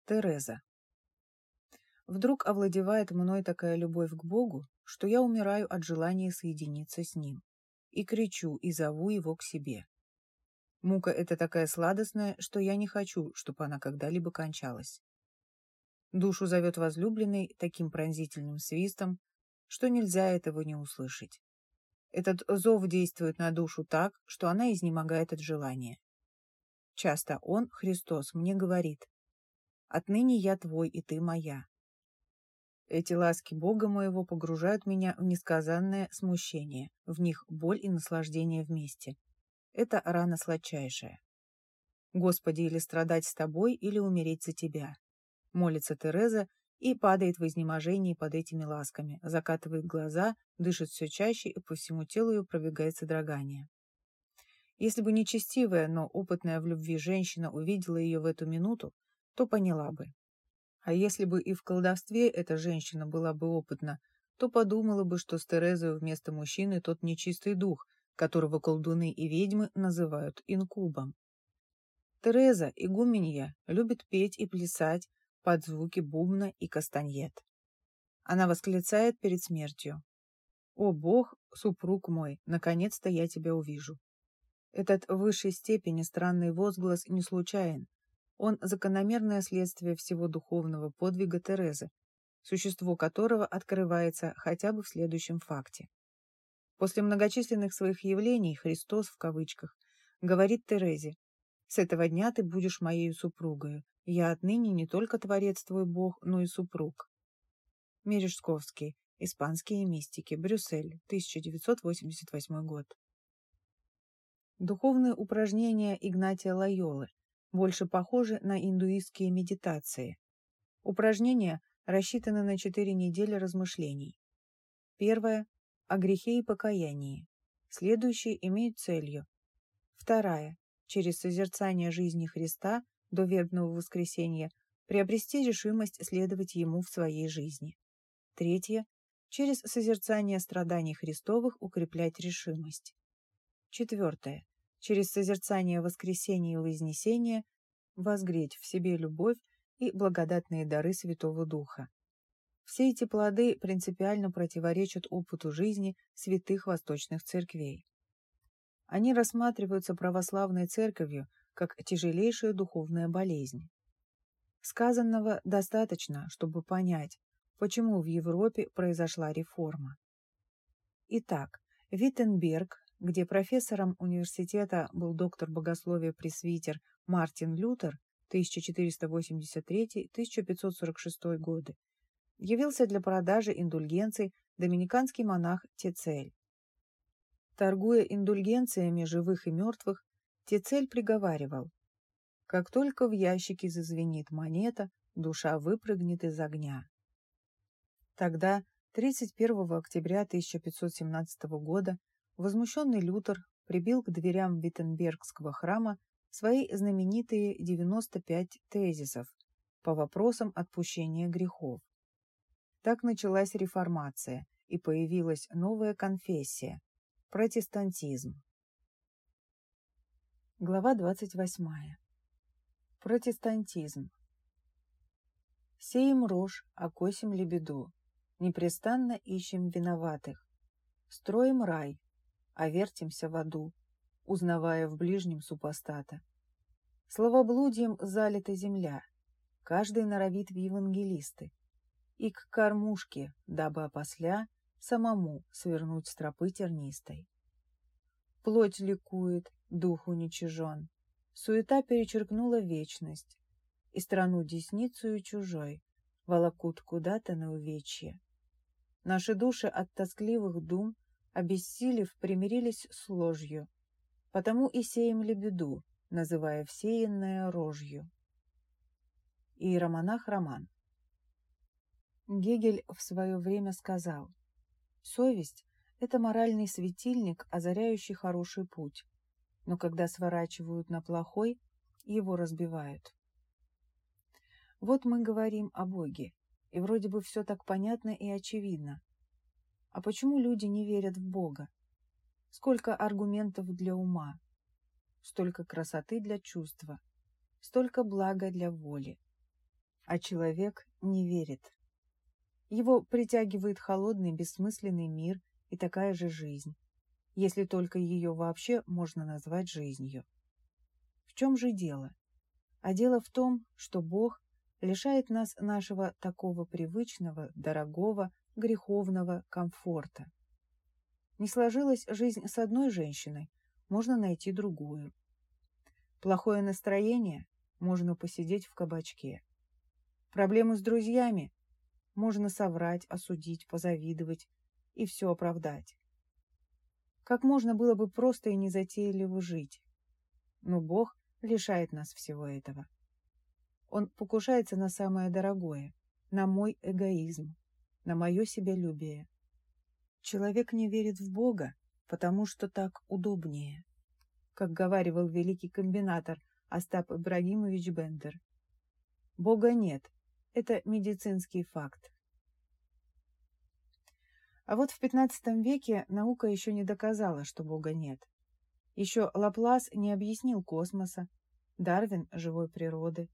Тереза. Вдруг овладевает мной такая любовь к Богу, что я умираю от желания соединиться с Ним. И кричу, и зову Его к себе. Мука эта такая сладостная, что я не хочу, чтобы она когда-либо кончалась. Душу зовет возлюбленный таким пронзительным свистом, что нельзя этого не услышать. Этот зов действует на душу так, что она изнемогает от желания. Часто Он, Христос, мне говорит, «Отныне я твой, и ты моя. Эти ласки Бога моего погружают меня в несказанное смущение, в них боль и наслаждение вместе. Это рана сладчайшая. Господи, или страдать с тобой, или умереть за тебя. Молится Тереза и падает в изнеможении под этими ласками, закатывает глаза, дышит все чаще, и по всему телу ее пробегает содрогание. Если бы нечестивая, но опытная в любви женщина увидела ее в эту минуту, то поняла бы, а если бы и в колдовстве эта женщина была бы опытна, то подумала бы, что с Терезой вместо мужчины тот нечистый дух, которого колдуны и ведьмы называют инкубом. Тереза, игуменья, любит петь и плясать под звуки бубна и кастаньет. Она восклицает перед смертью. «О, Бог, супруг мой, наконец-то я тебя увижу». Этот в высшей степени странный возглас не случайен. Он закономерное следствие всего духовного подвига Терезы, существо которого открывается хотя бы в следующем факте. После многочисленных своих явлений Христос, в кавычках, говорит Терезе, «С этого дня ты будешь моей супругою. Я отныне не только творец твой Бог, но и супруг». Мережковский. Испанские мистики. Брюссель. 1988 год. Духовные упражнения Игнатия Лайолы больше похожи на индуистские медитации. Упражнения рассчитаны на четыре недели размышлений. Первое – о грехе и покаянии. Следующие имеют целью. Вторая – через созерцание жизни Христа до вербного воскресения приобрести решимость следовать Ему в своей жизни. Третье – через созерцание страданий Христовых укреплять решимость. Четвертое через созерцание воскресения и вознесения возгреть в себе любовь и благодатные дары Святого Духа. Все эти плоды принципиально противоречат опыту жизни святых восточных церквей. Они рассматриваются православной церковью как тяжелейшая духовная болезнь. Сказанного достаточно, чтобы понять, почему в Европе произошла реформа. Итак, Виттенберг где профессором университета был доктор богословия-пресвитер Мартин Лютер 1483-1546 годы, явился для продажи индульгенций доминиканский монах Тецель. Торгуя индульгенциями живых и мертвых, Тецель приговаривал, «Как только в ящике зазвенит монета, душа выпрыгнет из огня». Тогда, 31 октября 1517 года, Возмущенный Лютер прибил к дверям Виттенбергского храма свои знаменитые 95 тезисов по вопросам отпущения грехов. Так началась реформация и появилась новая конфессия – протестантизм. Глава 28. Протестантизм. Сеем рожь, а косим лебеду, непрестанно ищем виноватых. Строим рай, а вертимся в аду, узнавая в ближнем супостата. Словоблудием залита земля, каждый норовит в евангелисты, и к кормушке, дабы опосля самому свернуть стропы тернистой. Плоть ликует, дух уничижен, суета перечеркнула вечность, и страну десницу чужой волокут куда-то на увечье. Наши души от тоскливых дум обессилев, примирились с ложью. Потому и сеем лебеду, называя всеянное рожью. Иеромонах Роман Гегель в свое время сказал, «Совесть – это моральный светильник, озаряющий хороший путь, но когда сворачивают на плохой, его разбивают». Вот мы говорим о Боге, и вроде бы все так понятно и очевидно, а почему люди не верят в Бога? Сколько аргументов для ума, столько красоты для чувства, столько блага для воли. А человек не верит. Его притягивает холодный, бессмысленный мир и такая же жизнь, если только ее вообще можно назвать жизнью. В чем же дело? А дело в том, что Бог лишает нас нашего такого привычного, дорогого, греховного комфорта. Не сложилась жизнь с одной женщиной, можно найти другую. Плохое настроение – можно посидеть в кабачке. Проблемы с друзьями – можно соврать, осудить, позавидовать и все оправдать. Как можно было бы просто и незатейливо жить? Но Бог лишает нас всего этого. Он покушается на самое дорогое, на мой эгоизм, на мое себялюбие. Человек не верит в Бога, потому что так удобнее. Как говаривал великий комбинатор Остап Ибрагимович Бендер. Бога нет. Это медицинский факт. А вот в XV веке наука еще не доказала, что Бога нет. Еще Лаплас не объяснил космоса, Дарвин – живой природы,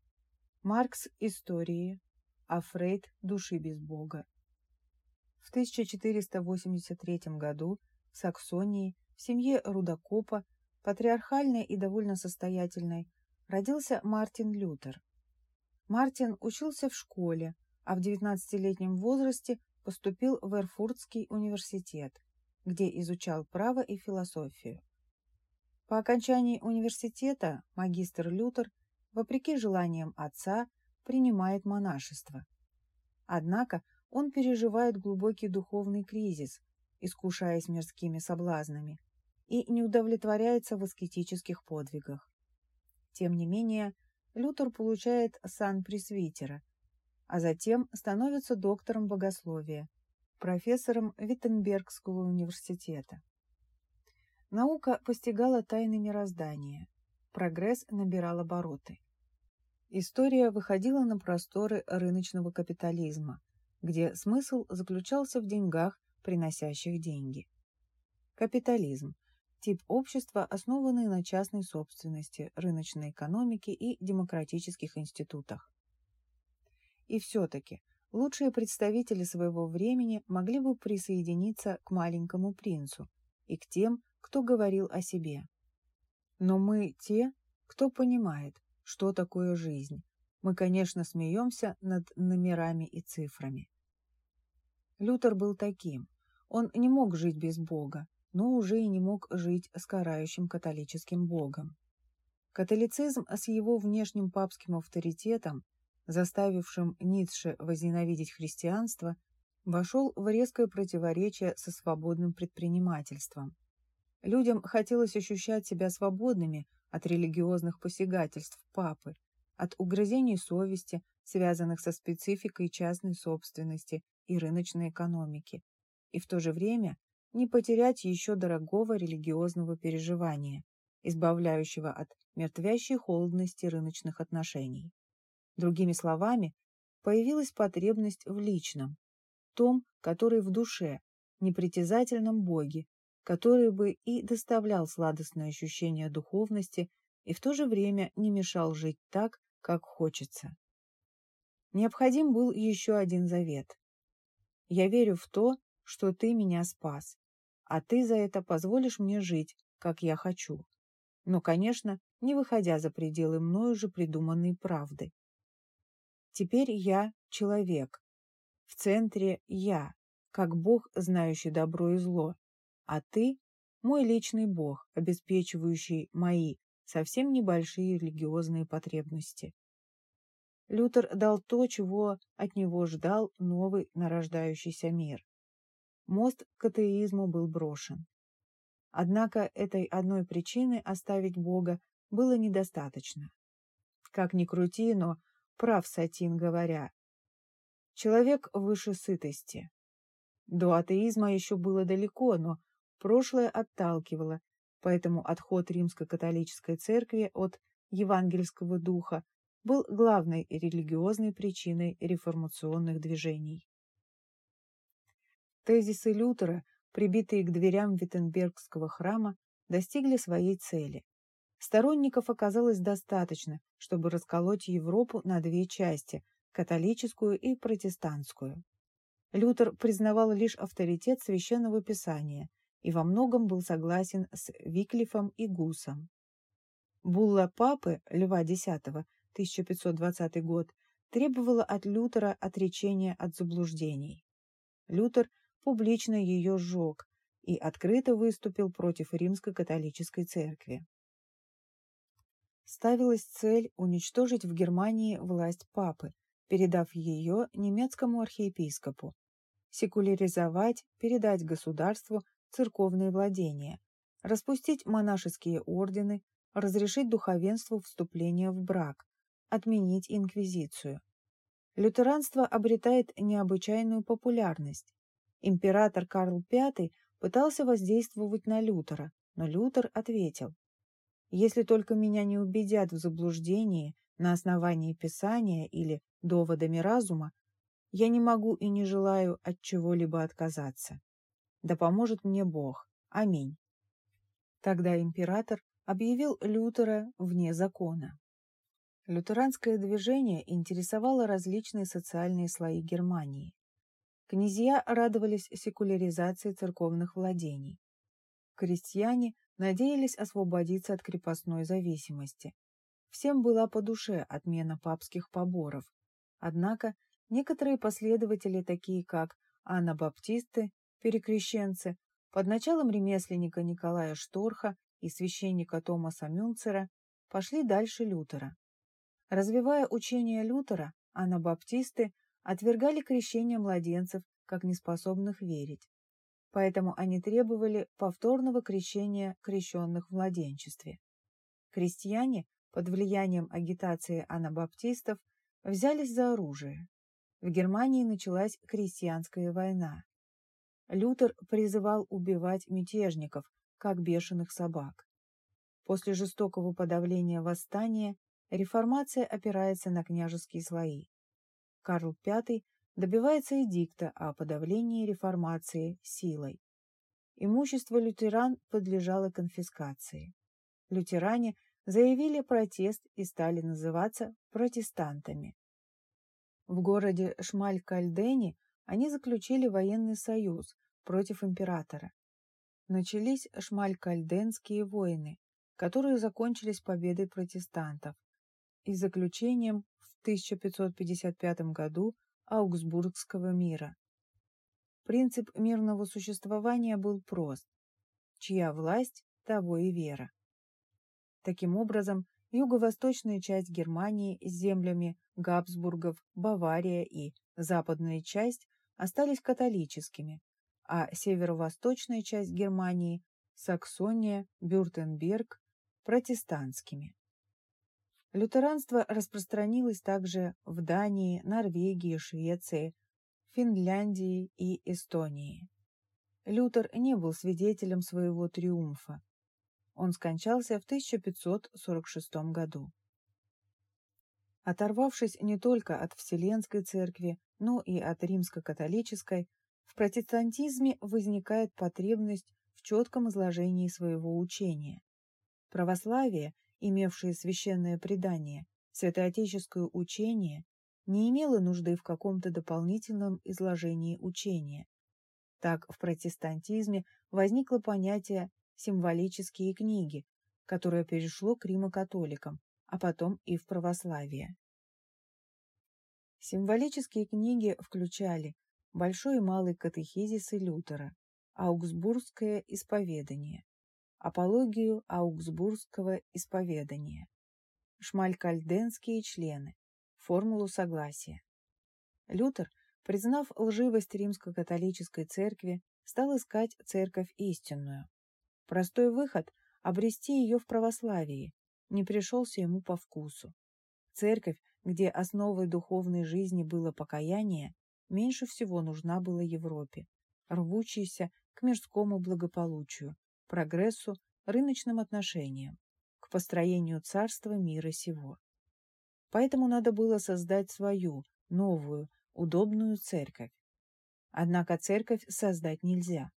Маркс – истории, а Фрейд – души без Бога. В 1483 году в Саксонии в семье рудокопа, патриархальной и довольно состоятельной, родился Мартин Лютер. Мартин учился в школе, а в 19-летнем возрасте поступил в Эрфуртский университет, где изучал право и философию. По окончании университета магистр Лютер, вопреки желаниям отца, принимает монашество. Однако он переживает глубокий духовный кризис, искушаясь мирскими соблазнами, и не удовлетворяется в аскетических подвигах. Тем не менее, Лютер получает сан пресвитера, а затем становится доктором богословия, профессором Виттенбергского университета. Наука постигала тайны мироздания, прогресс набирал обороты. История выходила на просторы рыночного капитализма, где смысл заключался в деньгах, приносящих деньги. Капитализм – тип общества, основанный на частной собственности, рыночной экономике и демократических институтах. И все-таки лучшие представители своего времени могли бы присоединиться к маленькому принцу и к тем, кто говорил о себе. Но мы те, кто понимает, что такое жизнь. Мы, конечно, смеемся над номерами и цифрами. Лютер был таким. Он не мог жить без Бога, но уже и не мог жить с карающим католическим Богом. Католицизм с его внешним папским авторитетом, заставившим Ницше возненавидеть христианство, вошел в резкое противоречие со свободным предпринимательством. Людям хотелось ощущать себя свободными от религиозных посягательств папы, от угрызений совести, связанных со спецификой частной собственности и рыночной экономики, и в то же время не потерять еще дорогого религиозного переживания, избавляющего от мертвящей холодности рыночных отношений. Другими словами, появилась потребность в личном, том, который в душе, непритязательном Боге, который бы и доставлял сладостное ощущение духовности и в то же время не мешал жить так, как хочется. Необходим был еще один завет. «Я верю в то, что ты меня спас, а ты за это позволишь мне жить, как я хочу, но, конечно, не выходя за пределы мною же придуманной правды. Теперь я человек. В центре я, как Бог, знающий добро и зло, а ты – мой личный бог, обеспечивающий мои совсем небольшие религиозные потребности. Лютер дал то, чего от него ждал новый нарождающийся мир. Мост к атеизму был брошен. Однако этой одной причины оставить Бога было недостаточно. Как ни крути, но прав Сатин, говоря, человек выше сытости. До атеизма еще было далеко, но Прошлое отталкивало, поэтому отход римско-католической церкви от евангельского духа был главной религиозной причиной реформационных движений. Тезисы Лютера, прибитые к дверям Виттенбергского храма, достигли своей цели. Сторонников оказалось достаточно, чтобы расколоть Европу на две части – католическую и протестантскую. Лютер признавал лишь авторитет священного писания и во многом был согласен с Виклифом и Гусом. Булла папы Льва X, 1520 год, требовала от Лютера отречения от заблуждений. Лютер публично ее сжег и открыто выступил против римско-католической церкви. Ставилась цель уничтожить в Германии власть папы, передав ее немецкому архиепископу, секуляризовать, передать государству церковные владения, распустить монашеские ордены, разрешить духовенству вступление в брак, отменить инквизицию. Лютеранство обретает необычайную популярность. Император Карл V пытался воздействовать на Лютера, но Лютер ответил, «Если только меня не убедят в заблуждении на основании Писания или доводами разума, я не могу и не желаю от чего-либо отказаться. Да поможет мне Бог. Аминь. Тогда император объявил Лютера вне закона. Лютеранское движение интересовало различные социальные слои Германии. Князья радовались секуляризации церковных владений. Крестьяне надеялись освободиться от крепостной зависимости. Всем была по душе отмена папских поборов. Однако Некоторые последователи, такие как Анабаптисты, перекрещенцы, под началом ремесленника Николая Шторха и священника Томаса Мюнцера, пошли дальше Лютера. Развивая учение Лютера, анабаптисты отвергали крещение младенцев как неспособных верить. Поэтому они требовали повторного крещения крещенных в младенчестве. Крестьяне под влиянием агитации анабаптистов взялись за оружие. В Германии началась крестьянская война. Лютер призывал убивать мятежников, как бешеных собак. После жестокого подавления восстания реформация опирается на княжеские слои. Карл V добивается эдикта о подавлении реформации силой. Имущество лютеран подлежало конфискации. Лютеране заявили протест и стали называться протестантами. В городе Шмалькальдене они заключили военный союз против императора. Начались Шмалькальденские войны, которые закончились победой протестантов и заключением в 1555 году Аугсбургского мира. Принцип мирного существования был прост. Чья власть, того и вера. Таким образом, юго-восточная часть Германии с землями Габсбургов, Бавария и западная часть остались католическими, а северо-восточная часть Германии, Саксония, Бюртенберг – протестантскими. Лютеранство распространилось также в Дании, Норвегии, Швеции, Финляндии и Эстонии. Лютер не был свидетелем своего триумфа. Он скончался в 1546 году. Оторвавшись не только от Вселенской Церкви, но и от римско-католической, в протестантизме возникает потребность в четком изложении своего учения. Православие имевшее священное предание, святоотеческое учение, не имело нужды в каком-то дополнительном изложении учения. Так в протестантизме возникло понятие «символические книги», которое перешло к римокатоликам, а потом и в православие. Символические книги включали Большой и Малый катехизисы Лютера, Аугсбургское исповедание, апологию аугсбургского исповедания, шмалькальденские члены, формулу согласия. Лютер, признав лживость римско-католической церкви, стал искать церковь истинную. Простой выход – обрести ее в православии, не пришелся ему по вкусу. Церковь, где основой духовной жизни было покаяние, меньше всего нужна была Европе, рвущейся к мирскому благополучию, прогрессу, рыночным отношениям, к построению царства мира сего. Поэтому надо было создать свою, новую, удобную церковь. Однако церковь создать нельзя.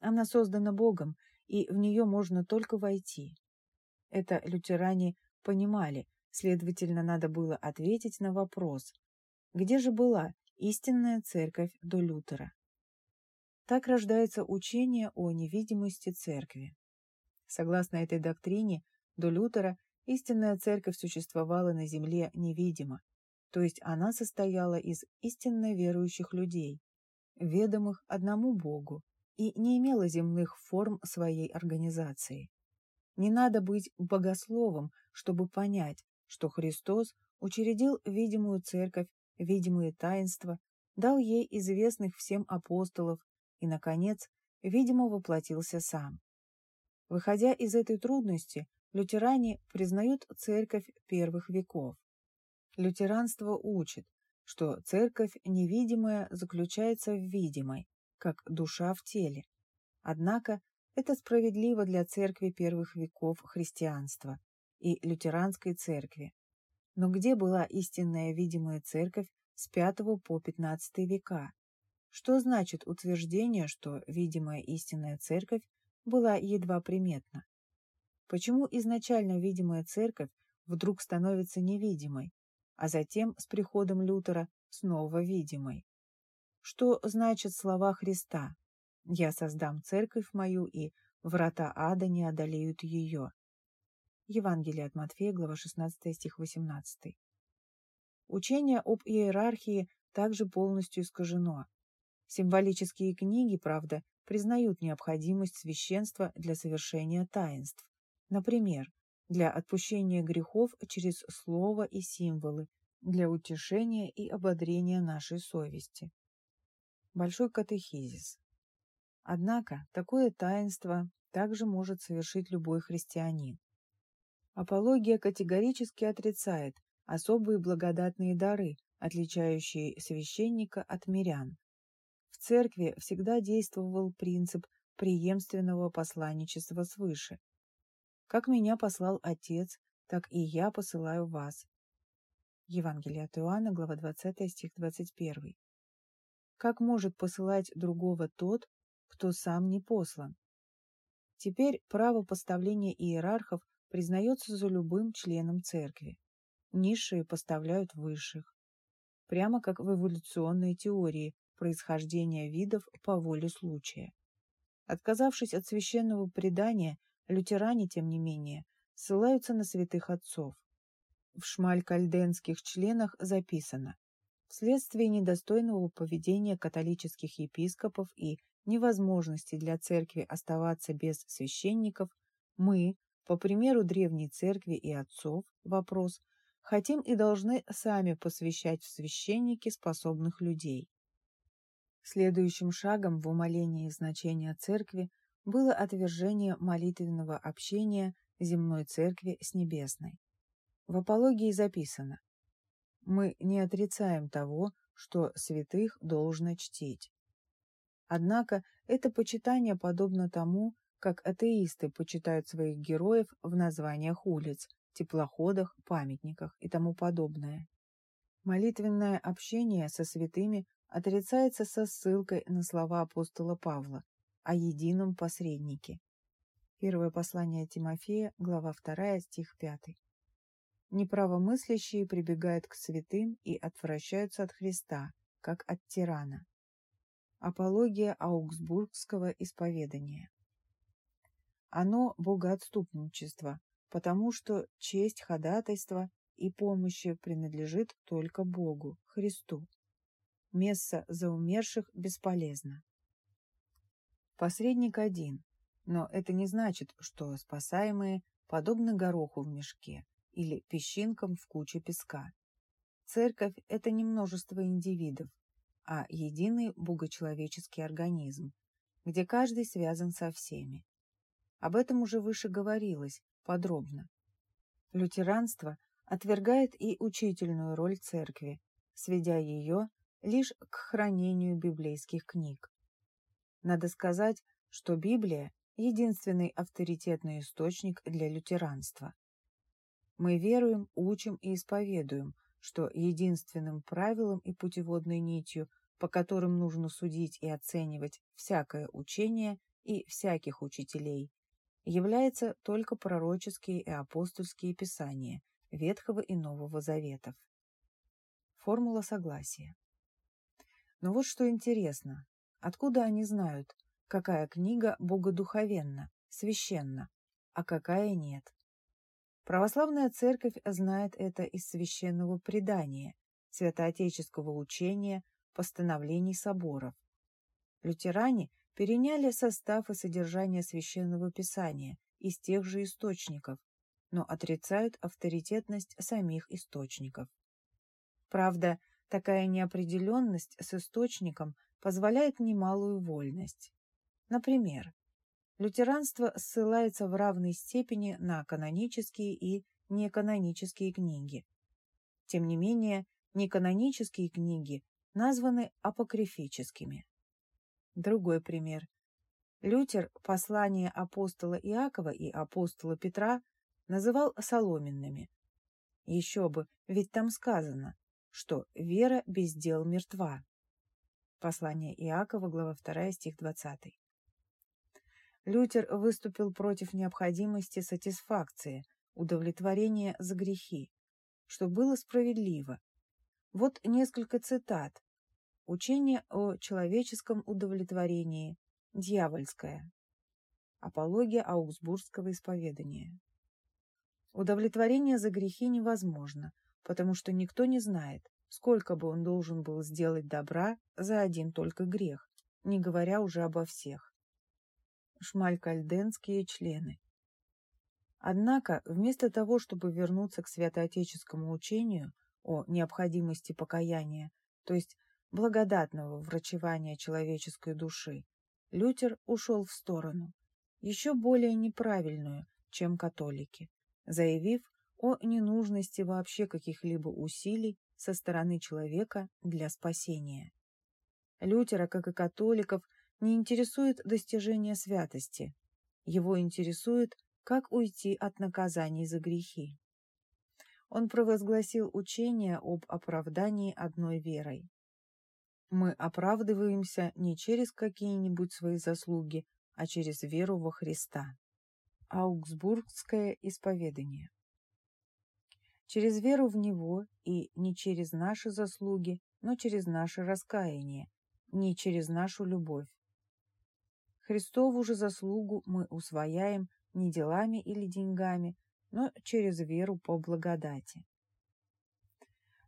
Она создана Богом, и в нее можно только войти. Это лютеране понимали, следовательно, надо было ответить на вопрос, где же была истинная церковь до Лютера. Так рождается учение о невидимости церкви. Согласно этой доктрине, до Лютера истинная церковь существовала на земле невидимо, то есть она состояла из истинно верующих людей, ведомых одному Богу, и не имела земных форм своей организации. Не надо быть богословом, чтобы понять, что Христос учредил видимую церковь, видимые таинства, дал ей известных всем апостолов, и, наконец, видимо, воплотился сам. Выходя из этой трудности, лютеране признают церковь первых веков. Лютеранство учит, что церковь невидимая заключается в видимой, как душа в теле. Однако это справедливо для церкви первых веков христианства и лютеранской церкви. Но где была истинная видимая церковь с V по XV века? Что значит утверждение, что видимая истинная церковь была едва приметна? Почему изначально видимая церковь вдруг становится невидимой, а затем с приходом Лютера снова видимой? Что значит слова Христа «Я создам церковь мою, и врата ада не одолеют ее»? Евангелие от Матфея, глава 16 стих 18. Учение об иерархии также полностью искажено. Символические книги, правда, признают необходимость священства для совершения таинств. Например, для отпущения грехов через слово и символы, для утешения и ободрения нашей совести. Большой катехизис. Однако такое таинство также может совершить любой христианин. Апология категорически отрицает особые благодатные дары, отличающие священника от мирян. Церкви всегда действовал принцип преемственного посланничества свыше. Как меня послал Отец, так и я посылаю вас. Евангелие от Иоанна, глава 20, стих 21. Как может посылать другого тот, кто сам не послан? Теперь право поставления иерархов признается за любым членом церкви. Низшие поставляют высших. Прямо как в эволюционной теории происхождения видов по воле случая. Отказавшись от священного предания, лютеране, тем не менее, ссылаются на святых отцов. В шмалькальденских членах записано Вследствие недостойного поведения католических епископов и невозможности для церкви оставаться без священников, мы, по примеру древней церкви и отцов, вопрос, хотим и должны сами посвящать в священники способных людей. Следующим шагом в умалении значения церкви было отвержение молитвенного общения земной церкви с небесной. В апологии записано «Мы не отрицаем того, что святых должно чтить. Однако это почитание подобно тому, как атеисты почитают своих героев в названиях улиц, теплоходах, памятниках и тому подобное. Молитвенное общение со святыми отрицается со ссылкой на слова апостола Павла о едином посреднике. Первое послание Тимофея, глава 2, стих 5. Неправомыслящие прибегают к святым и отвращаются от Христа, как от тирана. Апология аугсбургского исповедания. Оно богоотступничество, потому что честь ходатайства и помощи принадлежит только Богу, Христу. Месса за умерших бесполезно. Посредник один, но это не значит, что спасаемые подобны гороху в мешке или песчинкам в куче песка. Церковь – это не множество индивидов, а единый богочеловеческий организм, где каждый связан со всеми. Об этом уже выше говорилось, подробно. Лютеранство отвергает и учительную роль церкви, сведя ее лишь к хранению библейских книг. Надо сказать, что Библия – единственный авторитетный источник для лютеранства. Мы веруем, учим и исповедуем, что единственным правилом и путеводной нитью, по которым нужно судить и оценивать всякое учение и всяких учителей, является только пророческие и апостольские писания Ветхого и Нового Заветов. Формула согласия. Но вот что интересно, откуда они знают, какая книга богодуховенна, священна, а какая нет? Православная церковь знает это из священного предания, святоотеческого учения, постановлений соборов. Лютеране переняли состав и содержание священного писания из тех же источников, но отрицают авторитетность самих источников. Правда, такая неопределенность с источником позволяет немалую вольность. Например, лютеранство ссылается в равной степени на канонические и неканонические книги. Тем не менее, неканонические книги названы апокрифическими. Другой пример. Лютер послание апостола Иакова и апостола Петра называл соломенными. Еще бы, ведь там сказано, что вера без дел мертва. Послание Иакова, глава 2, стих 20. Лютер выступил против необходимости сатисфакции, удовлетворения за грехи, что было справедливо. Вот несколько цитат. Учение о человеческом удовлетворении, дьявольское. Апология аугсбургского исповедания. Удовлетворение за грехи невозможно, потому что никто не знает, сколько бы он должен был сделать добра за один только грех, не говоря уже обо всех. Шмалькальденские члены. Однако, вместо того, чтобы вернуться к святоотеческому учению о необходимости покаяния, то есть благодатного врачевания человеческой души, Лютер ушел в сторону, еще более неправильную, чем католики, заявив о ненужности вообще каких-либо усилий со стороны человека для спасения. Лютера, как и католиков, не интересует достижение святости. Его интересует, как уйти от наказаний за грехи. Он провозгласил учение об оправдании одной верой. Мы оправдываемся не через какие-нибудь свои заслуги, а через веру во Христа. Аугсбургское исповедание. Через веру в Него и не через наши заслуги, но через наше раскаяние, не через нашу любовь. Христову же заслугу мы усвояем не делами или деньгами, но через веру по благодати.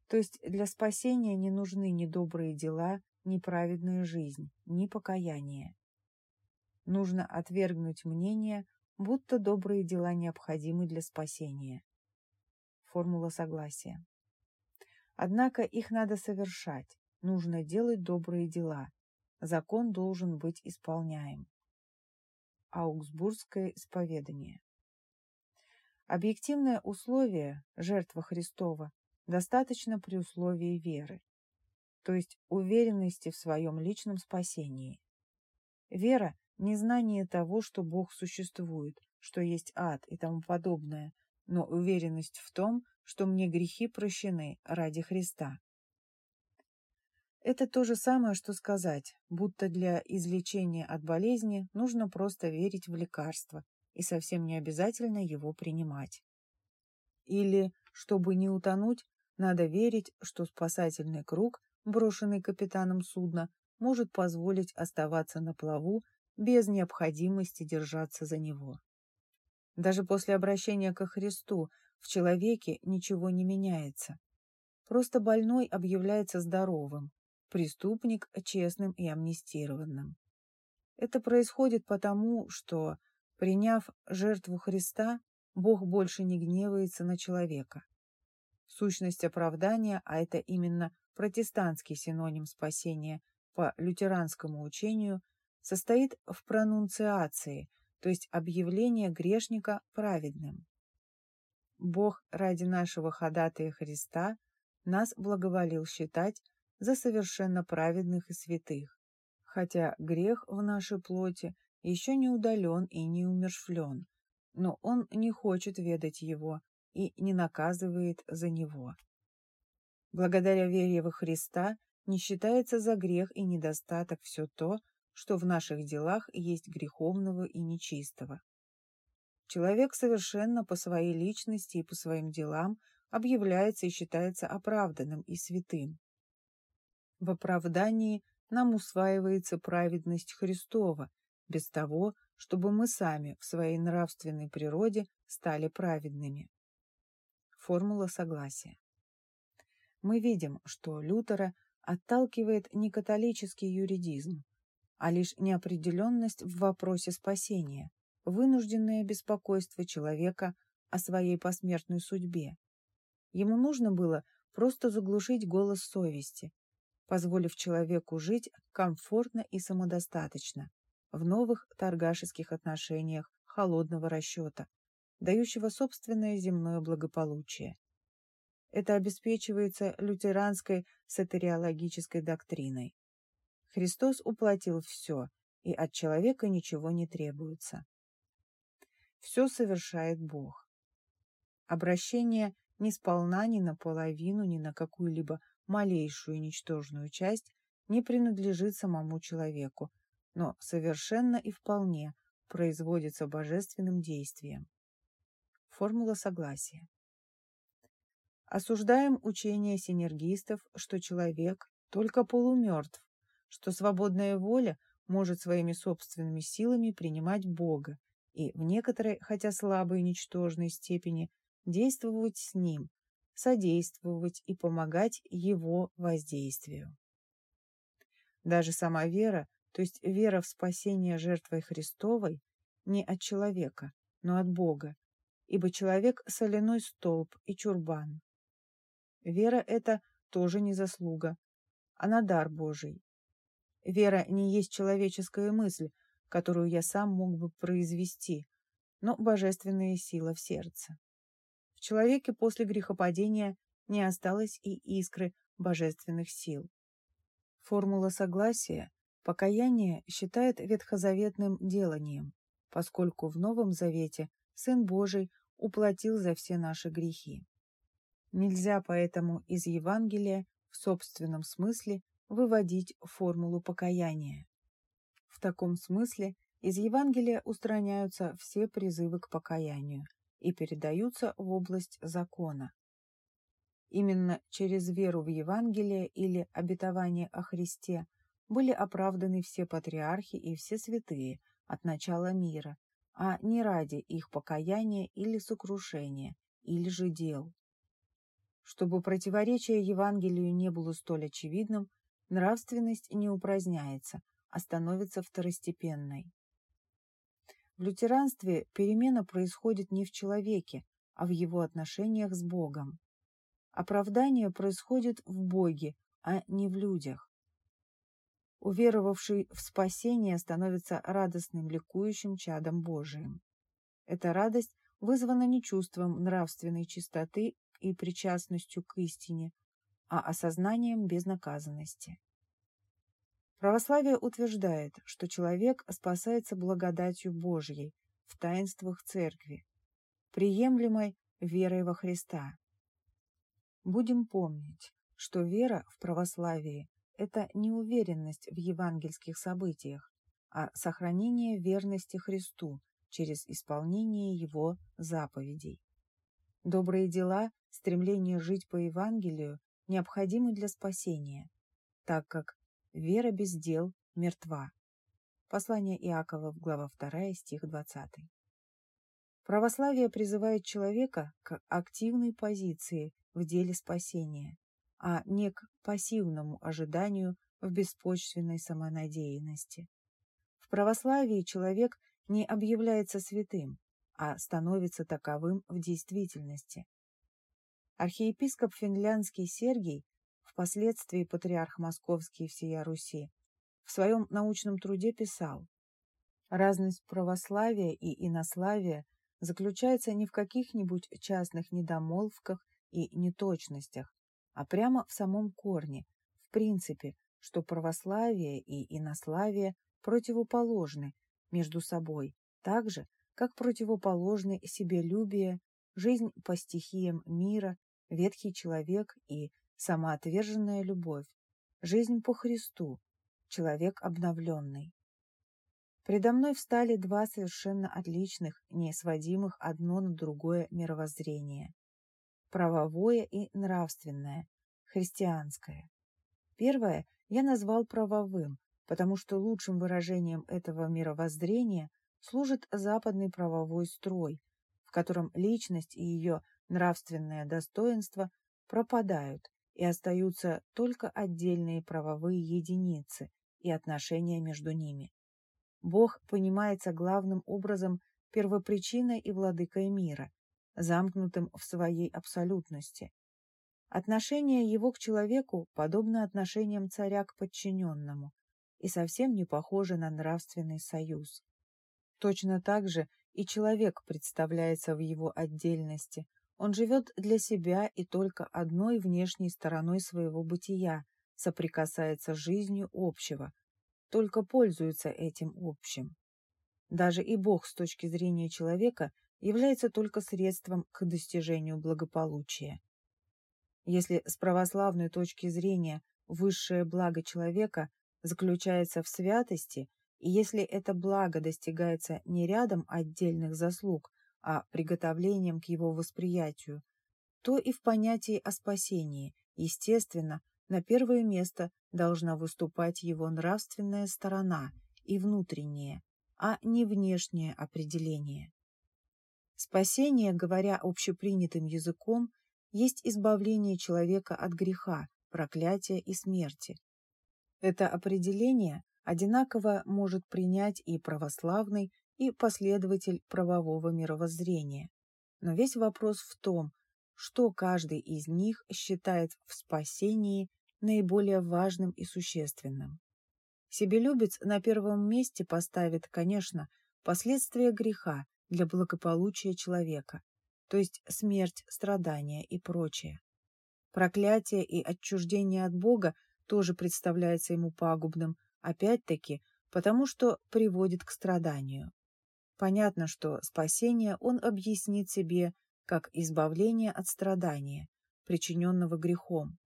То есть для спасения не нужны ни добрые дела, ни праведная жизнь, ни покаяние. Нужно отвергнуть мнение, будто добрые дела необходимы для спасения. Формула согласия. Однако их надо совершать, нужно делать добрые дела. Закон должен быть исполняем. Аугсбургское исповедание. Объективное условие – жертва Христова достаточно при условии веры, то есть уверенности в своем личном спасении. Вера – не знание того, что Бог существует, что есть ад и тому подобное, но уверенность в том, что мне грехи прощены ради Христа. Это то же самое, что сказать, будто для излечения от болезни нужно просто верить в лекарство и совсем не обязательно его принимать. Или, чтобы не утонуть, надо верить, что спасательный круг, брошенный капитаном судна, может позволить оставаться на плаву без необходимости держаться за него. Даже после обращения ко Христу в человеке ничего не меняется. Просто больной объявляется здоровым, преступник – честным и амнистированным. Это происходит потому, что, приняв жертву Христа, Бог больше не гневается на человека. Сущность оправдания, а это именно протестантский синоним спасения по лютеранскому учению, состоит в пронунциации, то есть объявлении грешника праведным. Бог ради нашего ходатая Христа нас благоволил считать за совершенно праведных и святых, хотя грех в нашей плоти еще не удален и не умершвлен, но он не хочет ведать его, и не наказывает за него. Благодаря вере во Христа не считается за грех и недостаток все то, что в наших делах есть греховного и нечистого. Человек совершенно по своей личности и по своим делам объявляется и считается оправданным и святым. В оправдании нам усваивается праведность Христова, без того, чтобы мы сами в своей нравственной природе стали праведными. Формула согласия. Мы видим, что Лютера отталкивает не католический юридизм, а лишь неопределенность в вопросе спасения, вынужденное беспокойство человека о своей посмертной судьбе. Ему нужно было просто заглушить голос совести, позволив человеку жить комфортно и самодостаточно в новых торгашеских отношениях холодного расчета, дающего собственное земное благополучие. Это обеспечивается лютеранской сатериологической доктриной. Христос уплатил все, и от человека ничего не требуется. Все совершает Бог. Обращение не сполна ни наполовину, ни на какую-либо малейшую ничтожную часть не принадлежит самому человеку, но совершенно и вполне производится божественным действием. Формула согласия. Осуждаем учение синергистов, что человек только полумертв, что свободная воля может своими собственными силами принимать Бога и в некоторой, хотя слабой и ничтожной степени, действовать с Ним, содействовать и помогать его воздействию. Даже сама вера, то есть вера в спасение жертвой Христовой, не от человека, но от Бога, ибо человек – соляной столб и чурбан. Вера – это тоже не заслуга, а на дар Божий. Вера не есть человеческая мысль, которую я сам мог бы произвести, но божественная сила в сердце. В человеке после грехопадения не осталось и искры божественных сил. Формула согласия покаяние считает ветхозаветным деланием, поскольку в Новом Завете Сын Божий уплатил за все наши грехи. Нельзя поэтому из Евангелия в собственном смысле выводить формулу покаяния. В таком смысле из Евангелия устраняются все призывы к покаянию и передаются в область закона. Именно через веру в Евангелие или обетование о Христе были оправданы все патриархи и все святые от начала мира, а не ради их покаяния или сокрушения, или же дел. Чтобы противоречие Евангелию не было столь очевидным, нравственность не упраздняется, а становится второстепенной. В лютеранстве перемена происходит не в человеке, а в его отношениях с Богом. Оправдание происходит в Боге, а не в людях. Уверовавший в спасение становится радостным, ликующим чадом Божиим. Эта радость вызвана не чувством нравственной чистоты и причастностью к истине, а осознанием безнаказанности. Православие утверждает, что человек спасается благодатью Божьей в таинствах Церкви, приемлемой верой во Христа. Будем помнить, что вера в православии – это не уверенность в евангельских событиях, а сохранение верности Христу через исполнение Его заповедей. Добрые дела, стремление жить по Евангелию необходимы для спасения, так как Вера без дел мертва. Послание Иакова, глава 2, стих 20. Православие призывает человека к активной позиции в деле спасения, а не к пассивному ожиданию в беспочвенной самонадеянности. В православии человек не объявляется святым, а становится таковым в действительности. Архиепископ финляндский Сергий впоследствии патриарх Московский всея Руси, в своем научном труде писал «Разность православия и инославия заключается не в каких-нибудь частных недомолвках и неточностях, а прямо в самом корне, в принципе, что православие и инославие противоположны между собой, так же, как противоположны себелюбие, жизнь по стихиям мира, ветхий человек и самоотверженная любовь, жизнь по Христу, человек обновленный. Предо мной встали два совершенно отличных, не сводимых одно на другое мировоззрения. Правовое и нравственное, христианское. Первое я назвал правовым, потому что лучшим выражением этого мировоззрения служит западный правовой строй, в котором личность и ее нравственное достоинство пропадают, и остаются только отдельные правовые единицы и отношения между ними. Бог понимается главным образом первопричиной и владыкой мира, замкнутым в своей абсолютности. Отношение его к человеку подобно отношениям царя к подчиненному и совсем не похоже на нравственный союз. Точно так же и человек представляется в его отдельности, он живет для себя и только одной внешней стороной своего бытия соприкасается с жизнью общего, только пользуется этим общим. Даже и Бог с точки зрения человека является только средством к достижению благополучия. Если с православной точки зрения высшее благо человека заключается в святости, и если это благо достигается не рядом отдельных заслуг, а приготовлением к его восприятию, то и в понятии о спасении, естественно, на первое место должна выступать его нравственная сторона и внутреннее, а не внешнее определение. Спасение, говоря общепринятым языком, есть избавление человека от греха, проклятия и смерти. Это определение одинаково может принять и православный, и последователь правового мировоззрения. Но весь вопрос в том, что каждый из них считает в спасении наиболее важным и существенным. Себелюбец на первом месте поставит, конечно, последствия греха для благополучия человека, то есть смерть, страдания и прочее. Проклятие и отчуждение от Бога тоже представляется ему пагубным, опять-таки, потому что приводит к страданию. Понятно, что спасение он объяснит себе как избавление от страдания, причиненного грехом.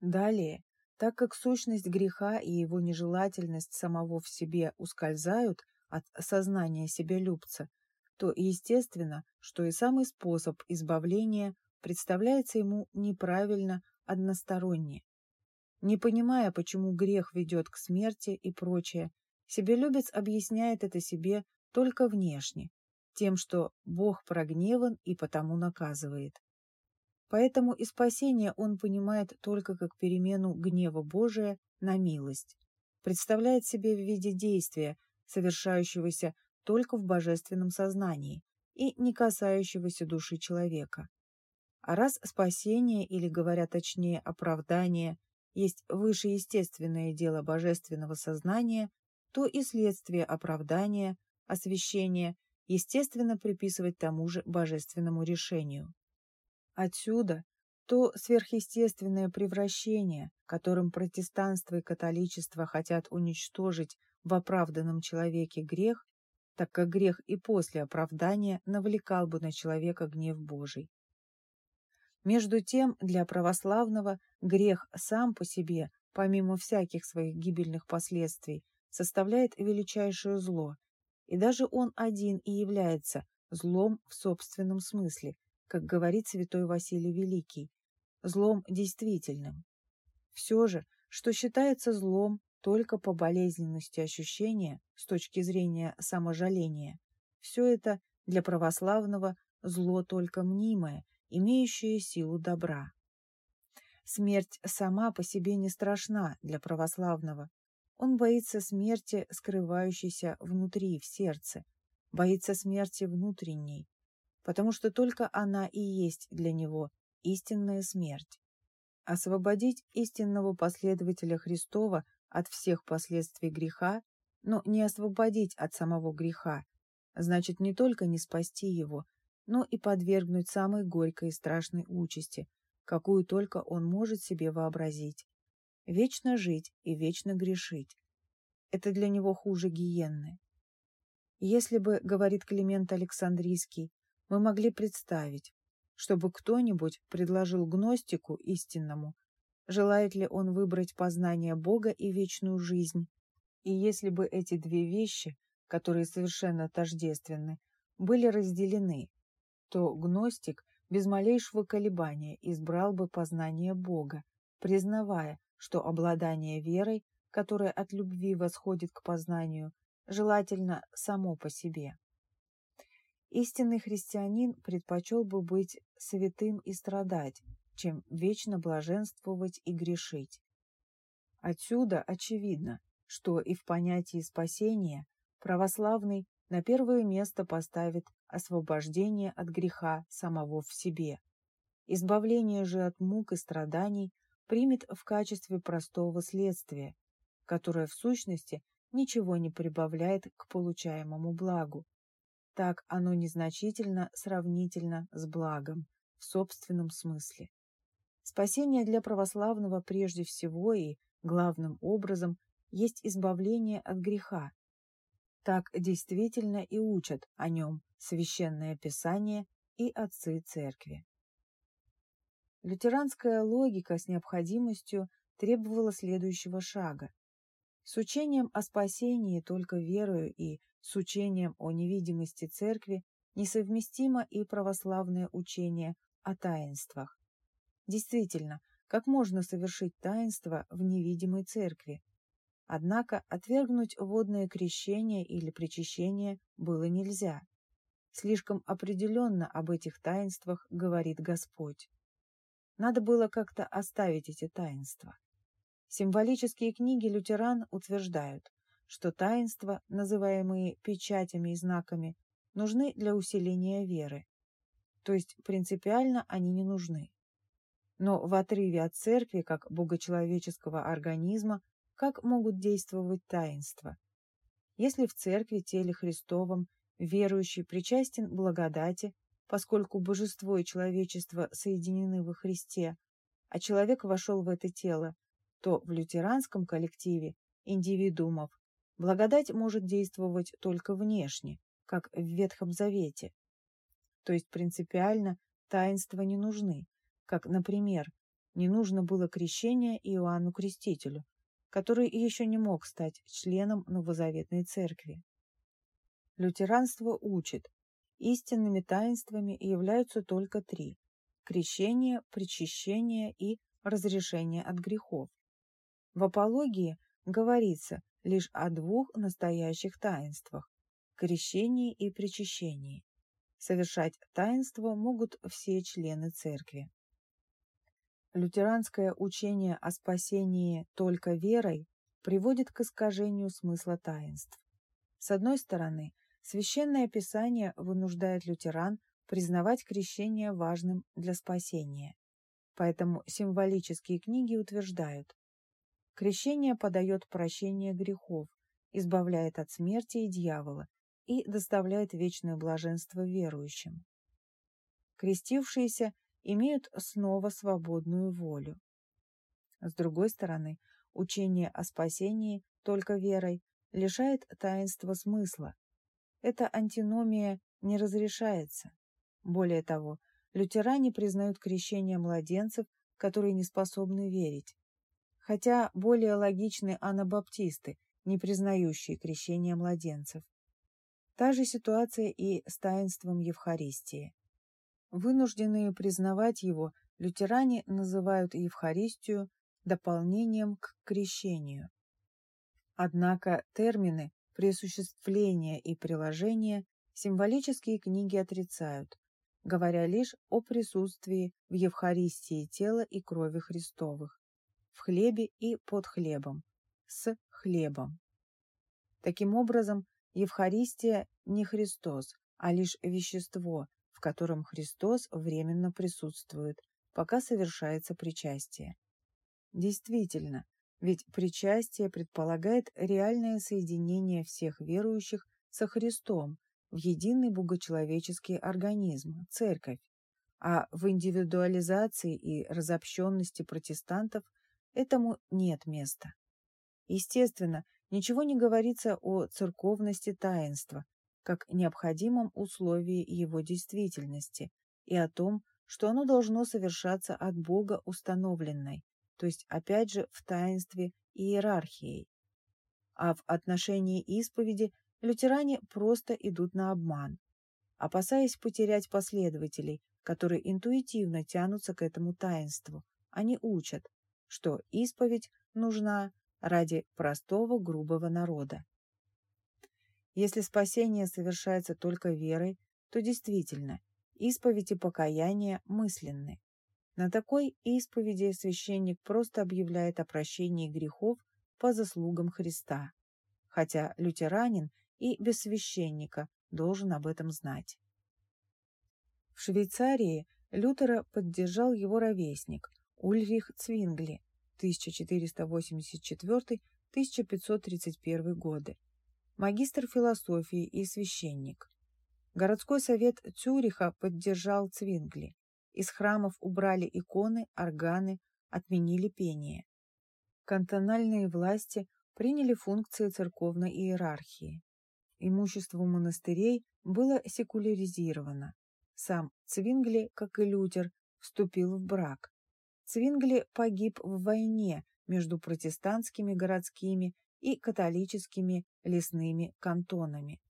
Далее, так как сущность греха и его нежелательность самого в себе ускользают от сознания себялюбца, то естественно, что и самый способ избавления представляется ему неправильно односторонне. Не понимая, почему грех ведет к смерти и прочее, себелюбец объясняет это себе только внешне, тем, что Бог прогневан и потому наказывает. Поэтому и спасение он понимает только как перемену гнева Божия на милость, представляет себе в виде действия, совершающегося только в божественном сознании и не касающегося души человека. А раз спасение, или, говоря точнее, оправдание, есть высшеестественное дело божественного сознания, то и следствие оправдания, освящения, естественно, приписывать тому же божественному решению. Отсюда то сверхъестественное превращение, которым протестанство и католичество хотят уничтожить в оправданном человеке грех, так как грех и после оправдания навлекал бы на человека гнев Божий. Между тем, для православного грех сам по себе, помимо всяких своих гибельных последствий, составляет величайшее зло, и даже он один и является злом в собственном смысле, как говорит святой Василий Великий, злом действительным. Все же, что считается злом только по болезненности ощущения с точки зрения саможаления, все это для православного зло только мнимое, имеющее силу добра. Смерть сама по себе не страшна для православного. Он боится смерти, скрывающейся внутри, в сердце, боится смерти внутренней, потому что только она и есть для него истинная смерть. Освободить истинного последователя Христова от всех последствий греха, но не освободить от самого греха, значит не только не спасти его, но и подвергнуть самой горькой и страшной участи, какую только он может себе вообразить. Вечно жить и вечно грешить. Это для него хуже гиенны. Если бы, говорит Климент Александрийский, мы могли представить, чтобы кто-нибудь предложил гностику истинному, желает ли он выбрать познание Бога и вечную жизнь, и если бы эти две вещи, которые совершенно тождественны, были разделены, то гностик без малейшего колебания избрал бы познание Бога, признавая, что обладание верой, которая от любви восходит к познанию, желательно само по себе. Истинный христианин предпочел бы быть святым и страдать, чем вечно блаженствовать и грешить. Отсюда очевидно, что и в понятии спасения православный на первое место поставит освобождение от греха самого в себе. Избавление же от мук и страданий примет в качестве простого следствия, которое в сущности ничего не прибавляет к получаемому благу, так оно незначительно сравнительно с благом в собственном смысле. Спасение для православного прежде всего и главным образом есть избавление от греха. Так действительно и учат о нем Священное Писание и отцы Церкви. Лютеранская логика с необходимостью требовала следующего шага. С учением о спасении только верою и с учением о невидимости церкви несовместимо и православное учение о таинствах. Действительно, как можно совершить таинство в невидимой церкви? Однако отвергнуть водное крещение или причащение было нельзя. Слишком определенно об этих таинствах говорит Господь. Надо было как-то оставить эти таинства. Символические книги лютеран утверждают, что таинства, называемые печатями и знаками, нужны для усиления веры, то есть принципиально они не нужны. Но в отрыве от церкви, как богочеловеческого организма, как могут действовать таинства? Если в церкви теле Христовом верующий причастен благодати, поскольку божество и человечество соединены во Христе, а человек вошел в это тело, то в лютеранском коллективе индивидуумов благодать может действовать только внешне, как в Ветхом Завете. То есть принципиально таинства не нужны, как, например, не нужно было крещение Иоанну Крестителю, который еще не мог стать членом Новозаветной Церкви. Лютеранство учит, истинными таинствами являются только три – крещение, причащение и разрешение от грехов. В апологии говорится лишь о двух настоящих таинствах – крещении и причащении. Совершать таинство могут все члены церкви. Лютеранское учение о спасении только верой приводит к искажению смысла таинств. С одной стороны, Священное Писание вынуждает лютеран признавать крещение важным для спасения. Поэтому символические книги утверждают, крещение подает прощение грехов, избавляет от смерти и дьявола и доставляет вечное блаженство верующим. Крестившиеся имеют снова свободную волю. С другой стороны, учение о спасении только верой лишает таинства смысла, эта антиномия не разрешается. Более того, лютеране признают крещение младенцев, которые не способны верить. Хотя более логичны анабаптисты, не признающие крещение младенцев. Та же ситуация и с таинством Евхаристии. Вынужденные признавать его, лютеране называют Евхаристию дополнением к крещению. Однако термины Присуществление и приложение символические книги отрицают, говоря лишь о присутствии в Евхаристии тела и крови Христовых, в хлебе и под хлебом, с хлебом. Таким образом, Евхаристия не Христос, а лишь вещество, в котором Христос временно присутствует, пока совершается причастие. Действительно, ведь причастие предполагает реальное соединение всех верующих со Христом в единый богочеловеческий организм – церковь. А в индивидуализации и разобщенности протестантов этому нет места. Естественно, ничего не говорится о церковности таинства, как необходимом условии его действительности, и о том, что оно должно совершаться от Бога установленной, то есть опять же в таинстве иерархией. А в отношении исповеди лютеране просто идут на обман, опасаясь потерять последователей, которые интуитивно тянутся к этому таинству. Они учат, что исповедь нужна ради простого грубого народа. Если спасение совершается только верой, то действительно, исповедь и покаяние мысленны. На такой исповеди священник просто объявляет о прощении грехов по заслугам Христа, хотя лютеранин и без священника должен об этом знать. В Швейцарии Лютера поддержал его ровесник Ульрих Цвингли 1484-1531 годы, магистр философии и священник. Городской совет Цюриха поддержал Цвингли. Из храмов убрали иконы, органы, отменили пение. Кантональные власти приняли функции церковной иерархии. Имущество монастырей было секуляризировано. Сам Цвингли, как и Лютер, вступил в брак. Цвингли погиб в войне между протестантскими городскими и католическими лесными кантонами.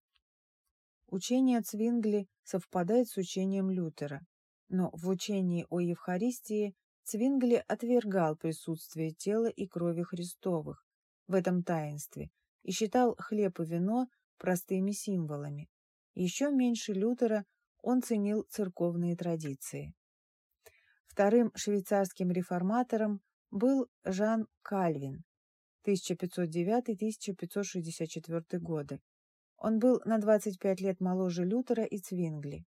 Учение Цвингли совпадает с учением Лютера. Но в учении о Евхаристии Цвингли отвергал присутствие тела и крови Христовых в этом таинстве и считал хлеб и вино простыми символами. Еще меньше Лютера он ценил церковные традиции. Вторым швейцарским реформатором был Жан Кальвин 1509-1564 годы. Он был на 25 лет моложе Лютера и Цвингли.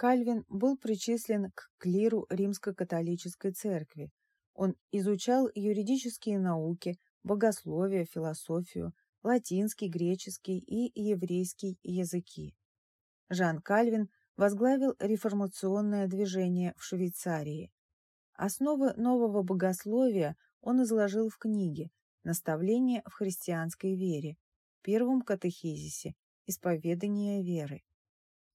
Кальвин был причислен к клиру римско-католической церкви. Он изучал юридические науки, богословие, философию, латинский, греческий и еврейский языки. Жан Кальвин возглавил реформационное движение в Швейцарии. Основы нового богословия он изложил в книге «Наставление в христианской вере», первом катехизисе «Исповедание веры».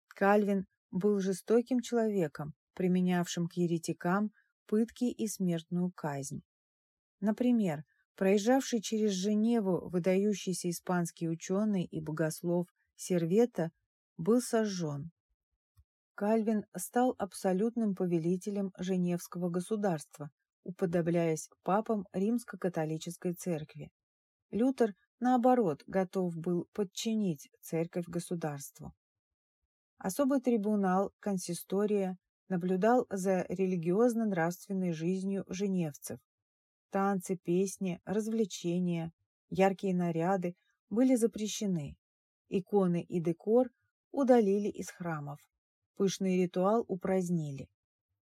Кальвин был жестоким человеком, применявшим к еретикам пытки и смертную казнь. Например, проезжавший через Женеву выдающийся испанский ученый и богослов Сервета был сожжен. Кальвин стал абсолютным повелителем Женевского государства, уподобляясь папам римско-католической церкви. Лютер, наоборот, готов был подчинить церковь государству. Особый трибунал, консистория, наблюдал за религиозно-нравственной жизнью женевцев. Танцы, песни, развлечения, яркие наряды были запрещены. Иконы и декор удалили из храмов. Пышный ритуал упразднили.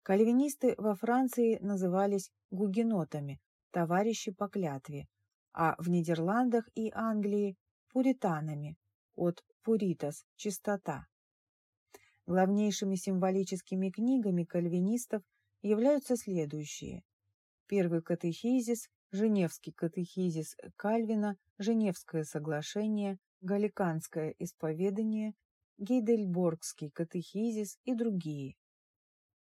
Кальвинисты во Франции назывались гугенотами, товарищи по клятве, а в Нидерландах и Англии – пуританами, от пуритас – чистота. Главнейшими символическими книгами кальвинистов являются следующие. Первый катехизис, Женевский катехизис Кальвина, Женевское соглашение, Галиканское исповедание, Гейдельборгский катехизис и другие.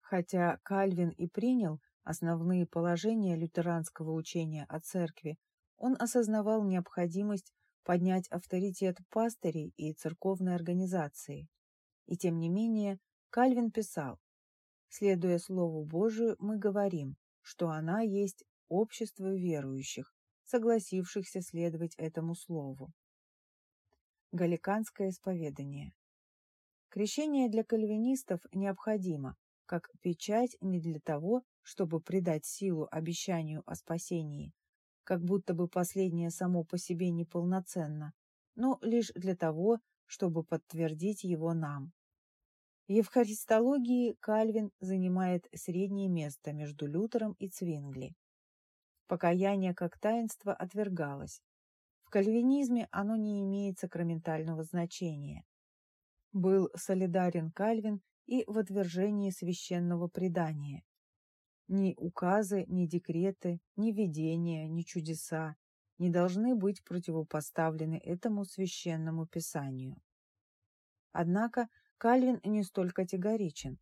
Хотя Кальвин и принял основные положения лютеранского учения о церкви, он осознавал необходимость поднять авторитет пастырей и церковной организации. И тем не менее, Кальвин писал, «Следуя Слову Божию, мы говорим, что она есть общество верующих, согласившихся следовать этому Слову». Галиканское исповедание Крещение для кальвинистов необходимо, как печать не для того, чтобы придать силу обещанию о спасении, как будто бы последнее само по себе неполноценно, но лишь для того, чтобы подтвердить его нам. В евхаристологии Кальвин занимает среднее место между Лютером и Цвингли. Покаяние как таинство отвергалось. В кальвинизме оно не имеет сакраментального значения. Был солидарен Кальвин и в отвержении священного предания. Ни указы, ни декреты, ни видения, ни чудеса не должны быть противопоставлены этому священному писанию. Однако Кальвин не столь категоричен.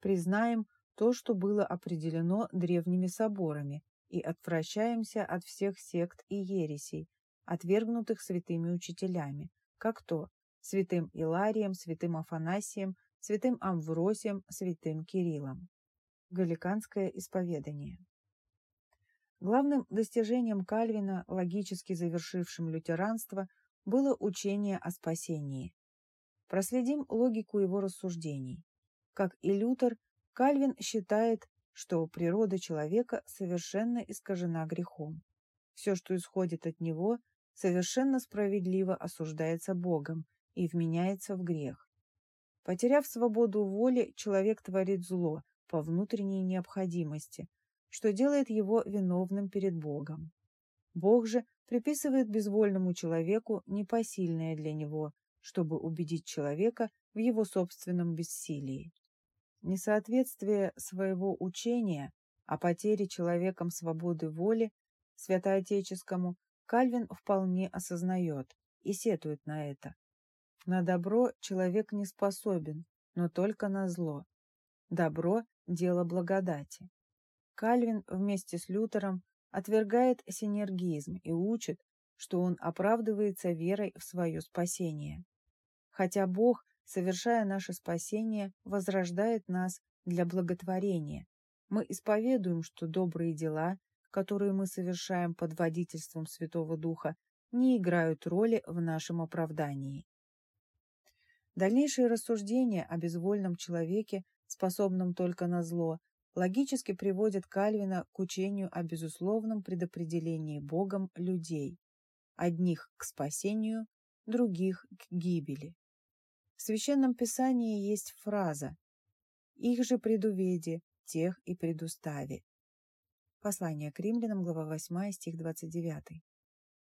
Признаем то, что было определено древними соборами, и отвращаемся от всех сект и ересей, отвергнутых святыми учителями, как то святым Иларием, святым Афанасием, святым Амвросием, святым Кириллом. Галиканское исповедание. Главным достижением Кальвина, логически завершившим лютеранство, было учение о спасении. Проследим логику его рассуждений. Как и Лютер, Кальвин считает, что природа человека совершенно искажена грехом. Все, что исходит от него, совершенно справедливо осуждается Богом и вменяется в грех. Потеряв свободу воли, человек творит зло по внутренней необходимости, что делает его виновным перед Богом. Бог же приписывает безвольному человеку непосильное для него, чтобы убедить человека в его собственном бессилии. Несоответствие своего учения о потере человеком свободы воли святоотеческому Кальвин вполне осознает и сетует на это. На добро человек не способен, но только на зло. Добро – дело благодати. Кальвин вместе с Лютером отвергает синергизм и учит, что он оправдывается верой в свое спасение. Хотя Бог, совершая наше спасение, возрождает нас для благотворения, мы исповедуем, что добрые дела, которые мы совершаем под водительством Святого Духа, не играют роли в нашем оправдании. Дальнейшие рассуждения о безвольном человеке, способном только на зло, логически приводят Кальвина к учению о безусловном предопределении Богом людей, одних к спасению, других к гибели. В Священном Писании есть фраза «Их же предуведи, тех и предустави». Послание к римлянам, глава 8, стих 29.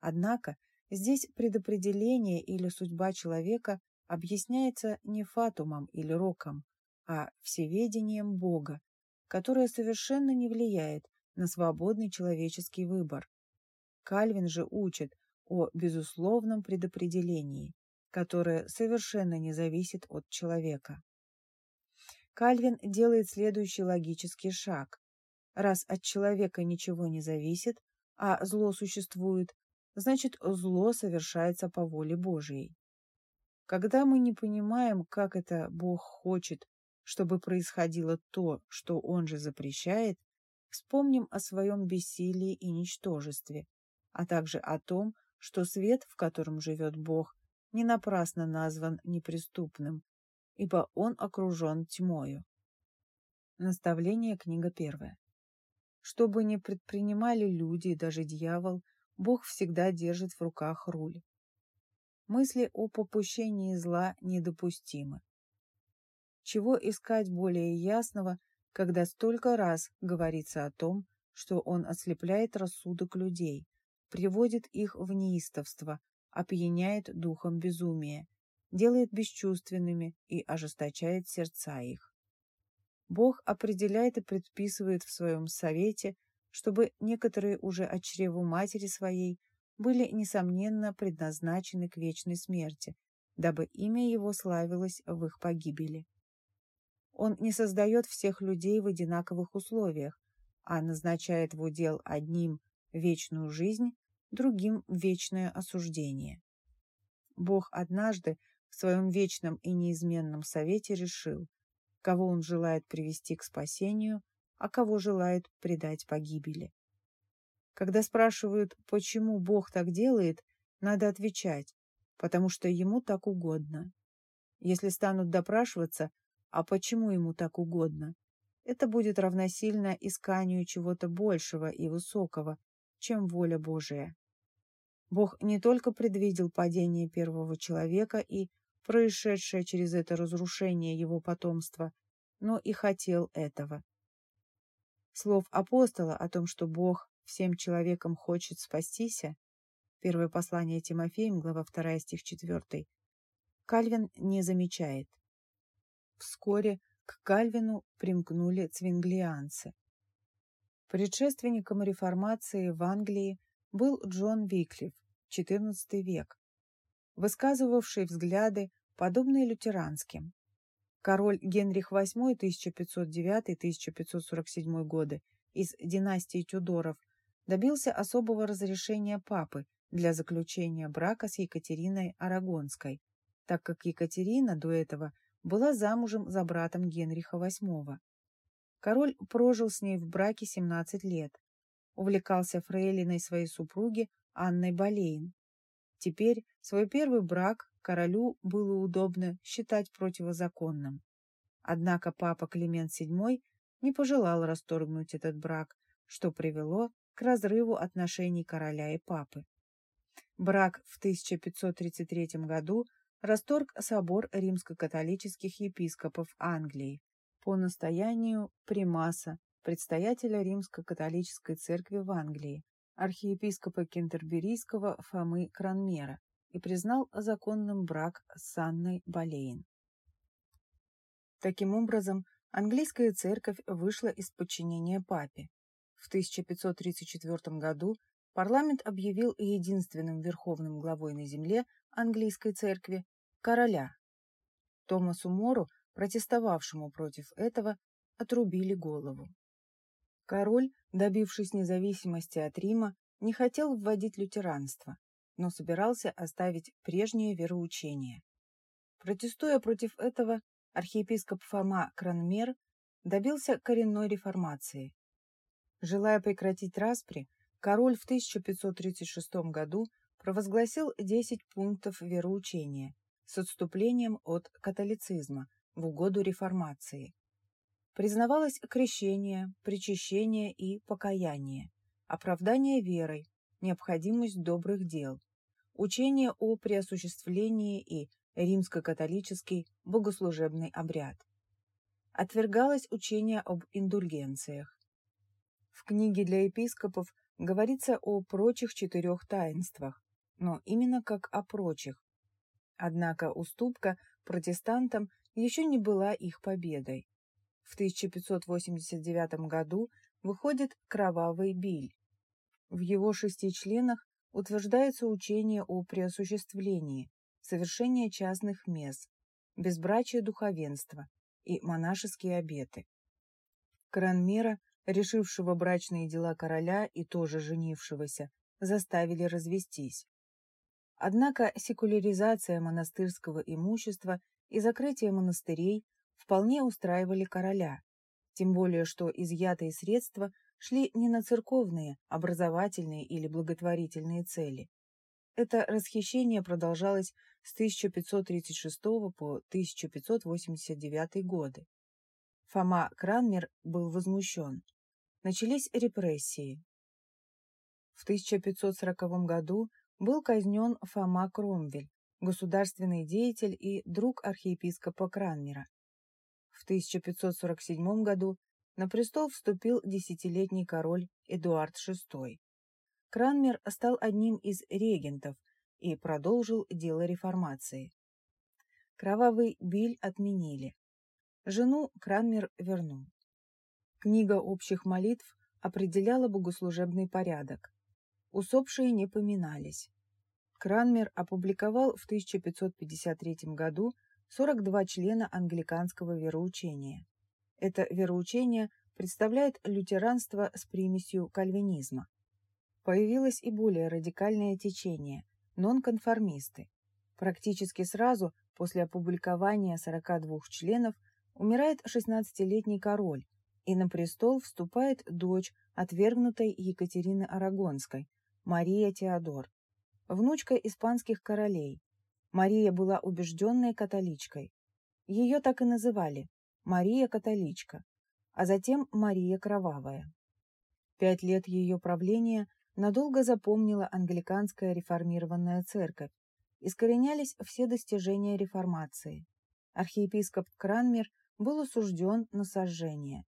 Однако здесь предопределение или судьба человека объясняется не фатумом или роком, а всеведением Бога, которое совершенно не влияет на свободный человеческий выбор. Кальвин же учит о безусловном предопределении, которое совершенно не зависит от человека. Кальвин делает следующий логический шаг. Раз от человека ничего не зависит, а зло существует, значит зло совершается по воле Божией. Когда мы не понимаем, как это Бог хочет, чтобы происходило то, что Он же запрещает, вспомним о своем бессилии и ничтожестве, а также о том, что свет, в котором живет Бог, не напрасно назван неприступным, ибо он окружен тьмою. Наставление, книга первая. Что бы ни предпринимали люди даже дьявол, Бог всегда держит в руках руль. Мысли о попущении зла недопустимы. Чего искать более ясного, когда столько раз говорится о том, что он ослепляет рассудок людей, приводит их в неистовство, опьяняет духом безумия, делает бесчувственными и ожесточает сердца их. Бог определяет и предписывает в своем совете, чтобы некоторые уже от чреву матери своей были, несомненно, предназначены к вечной смерти, дабы имя его славилось в их погибели. Он не создает всех людей в одинаковых условиях, а назначает в удел одним вечную жизнь, другим вечное осуждение. Бог однажды в своем вечном и неизменном совете решил, кого он желает привести к спасению, а кого желает предать погибели. Когда спрашивают, почему Бог так делает, надо отвечать, потому что ему так угодно. Если станут допрашиваться, а почему ему так угодно? Это будет равносильно исканию чего-то большего и высокого, чем воля Божия. Бог не только предвидел падение первого человека и происшедшее через это разрушение его потомства, но и хотел этого. Слов апостола о том, что Бог всем человекам хочет спастися, первое послание Тимофеем, глава 2, стих 4, Кальвин не замечает. Вскоре к Кальвину примкнули цвинглианцы. Предшественником реформации в Англии был Джон Виклиф, XIV век, высказывавший взгляды, подобные лютеранским. Король Генрих VIII 1509-1547 годы из династии Тюдоров добился особого разрешения папы для заключения брака с Екатериной Арагонской, так как Екатерина до этого была замужем за братом Генриха VIII. Король прожил с ней в браке 17 лет, увлекался фрейлиной своей супруги Анной Болейн. Теперь свой первый брак королю было удобно считать противозаконным. Однако папа Климент VII не пожелал расторгнуть этот брак, что привело к разрыву отношений короля и папы. Брак в 1533 году расторг собор римско-католических епископов Англии по настоянию примаса, предстоятеля римско-католической церкви в Англии, архиепископа Кентерберийского Фомы Кранмера и признал законным брак с Анной Болейн. Таким образом, английская церковь вышла из подчинения папе. В 1534 году парламент объявил единственным верховным главой на земле английской церкви короля. Томасу Мору, протестовавшему против этого, отрубили голову. Король, добившись независимости от Рима, не хотел вводить лютеранство, но собирался оставить прежнее вероучение. Протестуя против этого, архиепископ Фома Кранмер добился коренной реформации. Желая прекратить распри, король в 1536 году провозгласил 10 пунктов вероучения с отступлением от католицизма в угоду реформации. признавалось крещение, причащение и покаяние, оправдание верой, необходимость добрых дел, учение о преосуществлении и римско-католический богослужебный обряд. Отвергалось учение об индульгенциях. В книге для епископов говорится о прочих четырех таинствах, но именно как о прочих. Однако уступка протестантам еще не была их победой. В 1589 году выходит «Кровавый биль». В его шести членах утверждается учение о преосуществлении, совершение частных мес, безбрачие духовенства и монашеские обеты. Кранмера, решившего брачные дела короля и тоже женившегося, заставили развестись. Однако секуляризация монастырского имущества и закрытие монастырей вполне устраивали короля, тем более что изъятые средства шли не на церковные, образовательные или благотворительные цели. Это расхищение продолжалось с 1536 по 1589 годы. Фома Кранмер был возмущен. Начались репрессии. В 1540 году был казнен Фома Кромвель, государственный деятель и друг архиепископа Кранмера. В 1547 году на престол вступил десятилетний король Эдуард VI. Кранмер стал одним из регентов и продолжил дело реформации. Кровавый биль отменили. Жену Кранмер вернул. Книга общих молитв определяла богослужебный порядок. Усопшие не поминались. Кранмер опубликовал в 1553 году 42 члена англиканского вероучения. Это вероучение представляет лютеранство с примесью кальвинизма. Появилось и более радикальное течение – нонконформисты. Практически сразу после опубликования 42 членов умирает 16-летний король, и на престол вступает дочь отвергнутой Екатерины Арагонской, Мария Теодор, внучка испанских королей. Мария была убежденной католичкой. Ее так и называли Мария-католичка, а затем Мария Кровавая. Пять лет ее правления надолго запомнила англиканская реформированная церковь, искоренялись все достижения реформации. Архиепископ Кранмер был осужден на сожжение.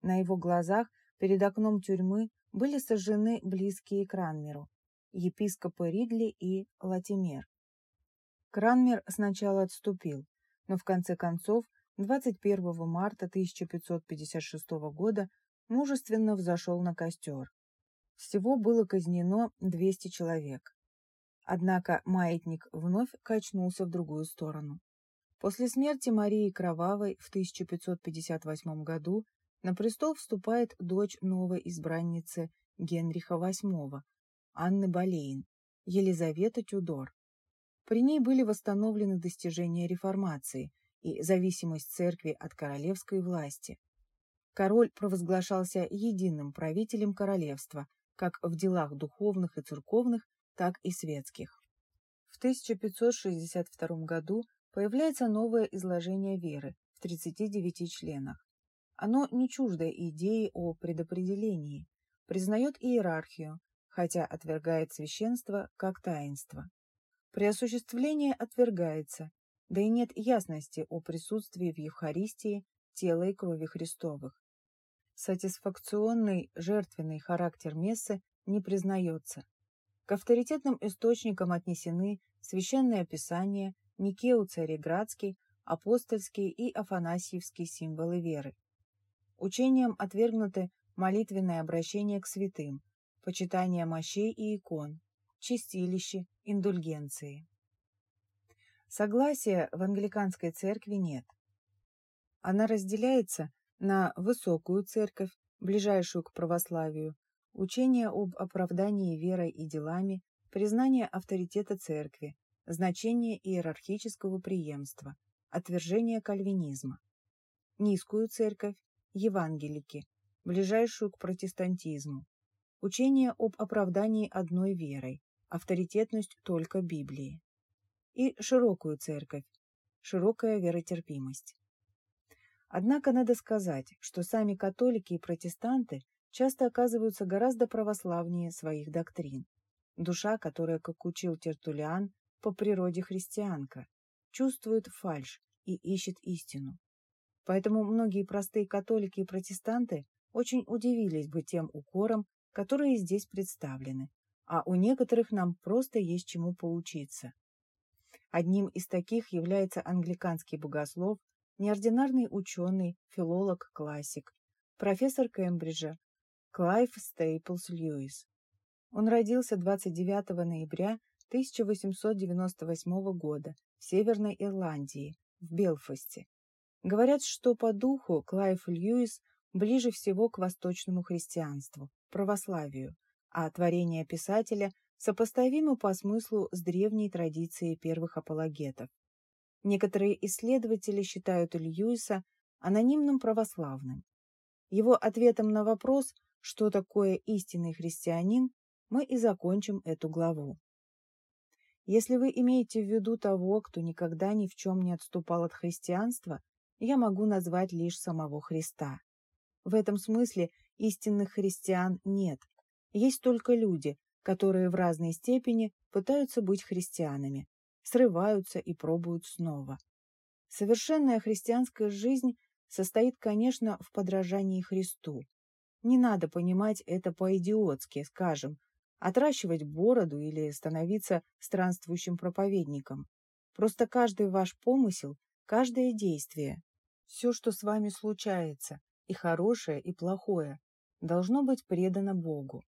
На его глазах перед окном тюрьмы были сожжены близкие Кранмеру – епископы Ридли и Латимер. Кранмер сначала отступил, но в конце концов 21 марта 1556 года мужественно взошел на костер. Всего было казнено 200 человек. Однако маятник вновь качнулся в другую сторону. После смерти Марии Кровавой в 1558 году на престол вступает дочь новой избранницы Генриха VIII, Анны Болейн, Елизавета Тюдор. При ней были восстановлены достижения реформации, и зависимость церкви от королевской власти. Король провозглашался единым правителем королевства, как в делах духовных и церковных, так и светских. В 1562 году появляется новое изложение веры в 39 членах. Оно не чуждо идеи о предопределении, признает иерархию, хотя отвергает священство как таинство. Преосуществление отвергается, да и нет ясности о присутствии в Евхаристии тела и крови Христовых. Сатисфакционный жертвенный характер мессы не признается. К авторитетным источникам отнесены Священное Писание, Никеу Цареградский, апостольские и афанасьевские символы веры. Учением отвергнуты молитвенное обращение к святым, почитание мощей и икон, чистилище, индульгенции. Согласия в англиканской церкви нет. Она разделяется на высокую церковь, ближайшую к православию, учение об оправдании верой и делами, признание авторитета церкви, значение иерархического преемства, отвержение кальвинизма. Низкую церковь, евангелики, ближайшую к протестантизму, учение об оправдании одной верой, авторитетность только Библии и широкую церковь, широкая веротерпимость. Однако надо сказать, что сами католики и протестанты часто оказываются гораздо православнее своих доктрин. Душа, которая, как учил Тертулиан, по природе христианка, чувствует фальшь и ищет истину. Поэтому многие простые католики и протестанты очень удивились бы тем укорам, которые здесь представлены, а у некоторых нам просто есть чему поучиться. Одним из таких является англиканский богослов, неординарный ученый, филолог-классик, профессор Кембриджа Клайв Стейплс Льюис. Он родился 29 ноября 1898 года в Северной Ирландии, в Белфасте. Говорят, что по духу Клайв Льюис ближе всего к восточному христианству, православию, а творение писателя сопоставимо по смыслу с древней традицией первых апологетов. Некоторые исследователи считают Льюиса анонимным православным. Его ответом на вопрос, что такое истинный христианин, мы и закончим эту главу. Если вы имеете в виду того, кто никогда ни в чем не отступал от христианства, я могу назвать лишь самого Христа. В этом смысле истинных христиан нет. Есть только люди, которые в разной степени пытаются быть христианами, срываются и пробуют снова. Совершенная христианская жизнь состоит, конечно, в подражании Христу. Не надо понимать это по-идиотски, скажем, отращивать бороду или становиться странствующим проповедником. Просто каждый ваш помысел, каждое действие, все, что с вами случается, и хорошее, и плохое, должно быть предано Богу.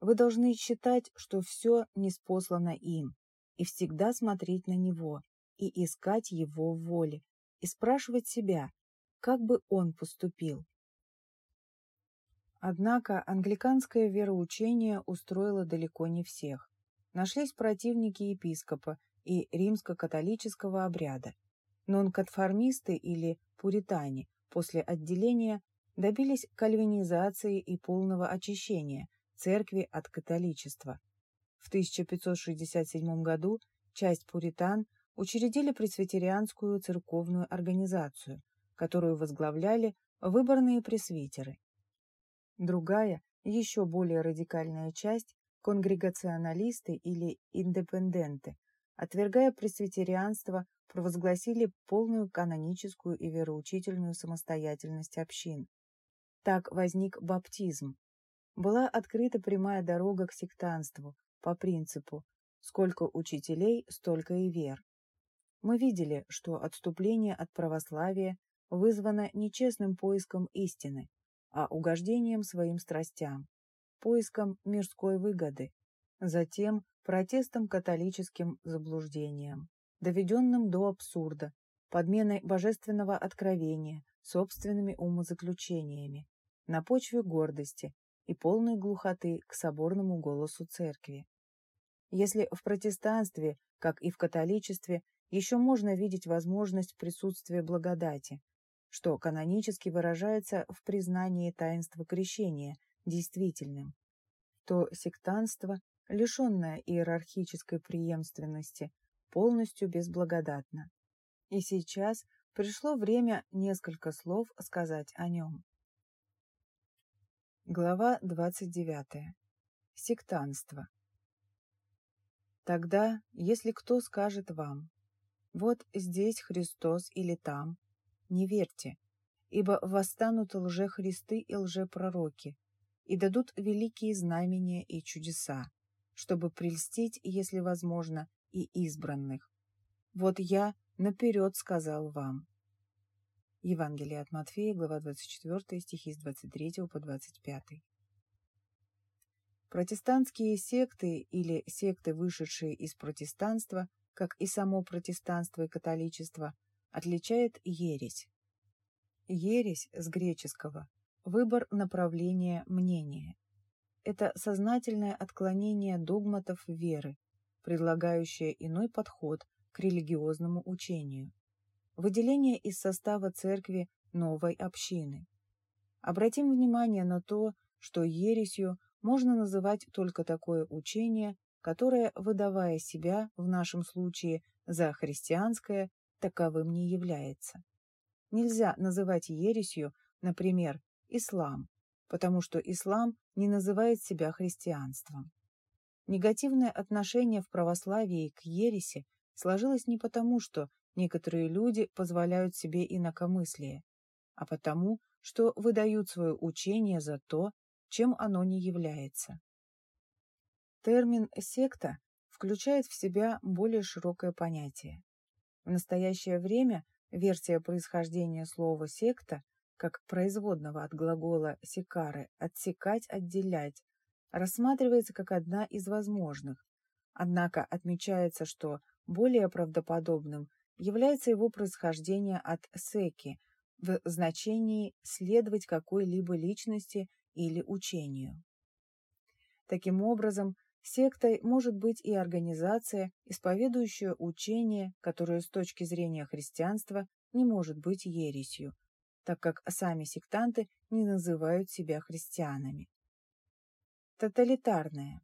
Вы должны считать, что все неспослано им, и всегда смотреть на Него, и искать Его в воле, и спрашивать себя, как бы Он поступил. Однако англиканское вероучение устроило далеко не всех. Нашлись противники епископа и римско-католического обряда. Нонконформисты или пуритане после отделения добились кальвинизации и полного очищения церкви от католичества. В 1567 году часть пуритан учредили пресвитерианскую церковную организацию, которую возглавляли выборные пресвитеры. Другая, еще более радикальная часть – конгрегационалисты или индепенденты, отвергая пресвитерианство, провозгласили полную каноническую и вероучительную самостоятельность общин. Так возник баптизм. Была открыта прямая дорога к сектанству по принципу «сколько учителей, столько и вер». Мы видели, что отступление от православия вызвано нечестным поиском истины, а угождением своим страстям, поиском мирской выгоды, затем протестом католическим заблуждением, доведенным до абсурда, подменой божественного откровения собственными умозаключениями, на почве гордости и полной глухоты к соборному голосу церкви. Если в протестанстве, как и в католичестве, еще можно видеть возможность присутствия благодати, что канонически выражается в признании таинства крещения действительным, то сектанство, лишенное иерархической преемственности, полностью безблагодатно. И сейчас пришло время несколько слов сказать о нем. Глава 29. Сектанство. Тогда, если кто скажет вам, вот здесь Христос или там, не верьте, ибо восстанут лжехристы и лжепророки, и дадут великие знамения и чудеса, чтобы прельстить, если возможно, и избранных. Вот я наперед сказал вам. Евангелие от Матфея, глава 24, стихи с 23 по 25. Протестантские секты или секты, вышедшие из протестанства, как и само протестанство и католичество, отличает ересь. Ересь с греческого – выбор направления мнения. Это сознательное отклонение догматов веры, предлагающее иной подход к религиозному учению. Выделение из состава церкви новой общины. Обратим внимание на то, что ересью можно называть только такое учение, которое, выдавая себя, в нашем случае, за христианское, таковым не является. нельзя называть ересью, например, ислам, потому что ислам не называет себя христианством. Негативное отношение в православии к ереси сложилось не потому, что некоторые люди позволяют себе инакомыслие, а потому, что выдают свое учение за то, чем оно не является. Термин «секта» включает в себя более широкое понятие. В настоящее время версия происхождения слова «секта» как производного от глагола «секары» «отсекать», «отделять» рассматривается как одна из возможных, однако отмечается, что более правдоподобным является его происхождение от «секи» в значении «следовать какой-либо личности или учению». Таким образом, сектой может быть и организация, исповедующая учение, которое с точки зрения христианства не может быть ересью, так как сами сектанты не называют себя христианами. Тоталитарное.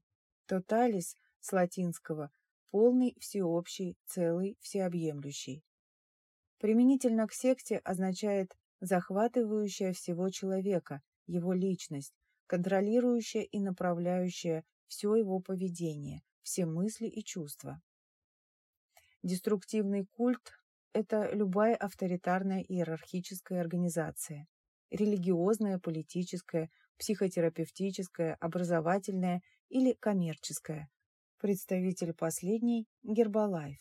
Тоталис с латинского полный, всеобщий, целый, всеобъемлющий. Применительно к секте означает захватывающая всего человека, его личность, контролирующая и направляющая все его поведение, все мысли и чувства. Деструктивный культ – это любая авторитарная иерархическая организация, религиозная, политическая, психотерапевтическая, образовательная или коммерческая. Представитель последней – Гербалайф,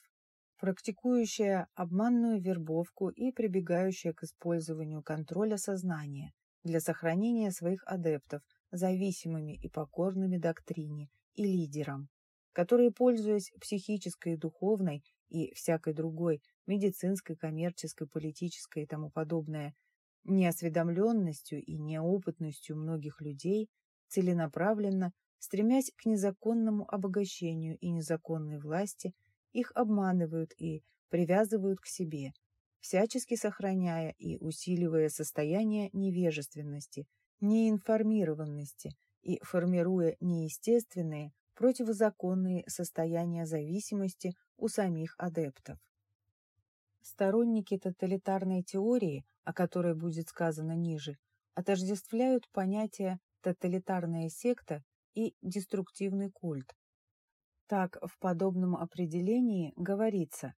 практикующая обманную вербовку и прибегающая к использованию контроля сознания для сохранения своих адептов зависимыми и покорными доктрине и лидерам, которые, пользуясь психической, духовной и всякой другой медицинской, коммерческой, политической и тому подобное неосведомленностью и неопытностью многих людей целенаправленно, стремясь к незаконному обогащению и незаконной власти, их обманывают и привязывают к себе, всячески сохраняя и усиливая состояние невежественности, неинформированности и формируя неестественные, противозаконные состояния зависимости у самих адептов. Сторонники тоталитарной теории, о которой будет сказано ниже, отождествляют понятия «тоталитарная секта» и «деструктивный культ». Так, в подобном определении говорится,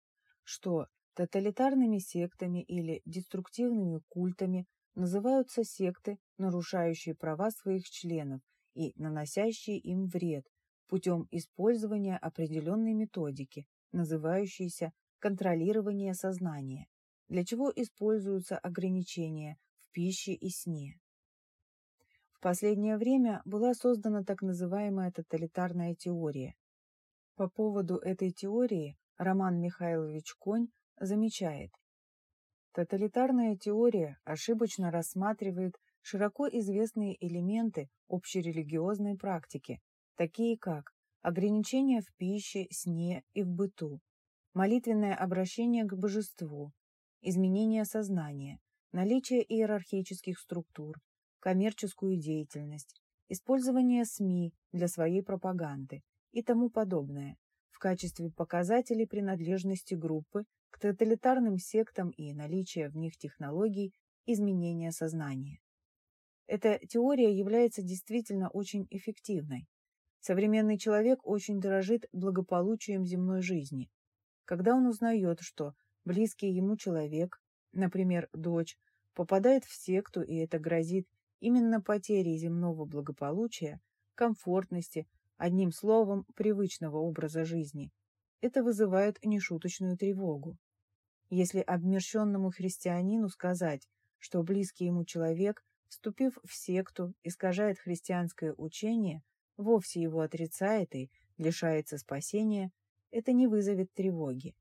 что тоталитарными сектами или деструктивными культами называются секты, нарушающие права своих членов и наносящие им вред путем использования определенной методики, называющейся контролирование сознания, для чего используются ограничения в пище и сне. В последнее время была создана так называемая тоталитарная теория. По поводу этой теории Роман Михайлович Конь замечает, Тоталитарная теория ошибочно рассматривает широко известные элементы общерелигиозной практики, такие как ограничения в пище, сне и в быту, молитвенное обращение к божеству, изменение сознания, наличие иерархических структур, коммерческую деятельность, использование СМИ для своей пропаганды и тому подобное в качестве показателей принадлежности группы к тоталитарным сектам и наличия в них технологий изменения сознания. Эта теория является действительно очень эффективной. Современный человек очень дорожит благополучием земной жизни, когда он узнает, что близкий ему человек, например, дочь, попадает в секту, и это грозит именно потерей земного благополучия, комфортности, одним словом, привычного образа жизни, это вызывает нешуточную тревогу. Если обмерщенному христианину сказать, что близкий ему человек, вступив в секту, искажает христианское учение, вовсе его отрицает и лишается спасения, это не вызовет тревоги.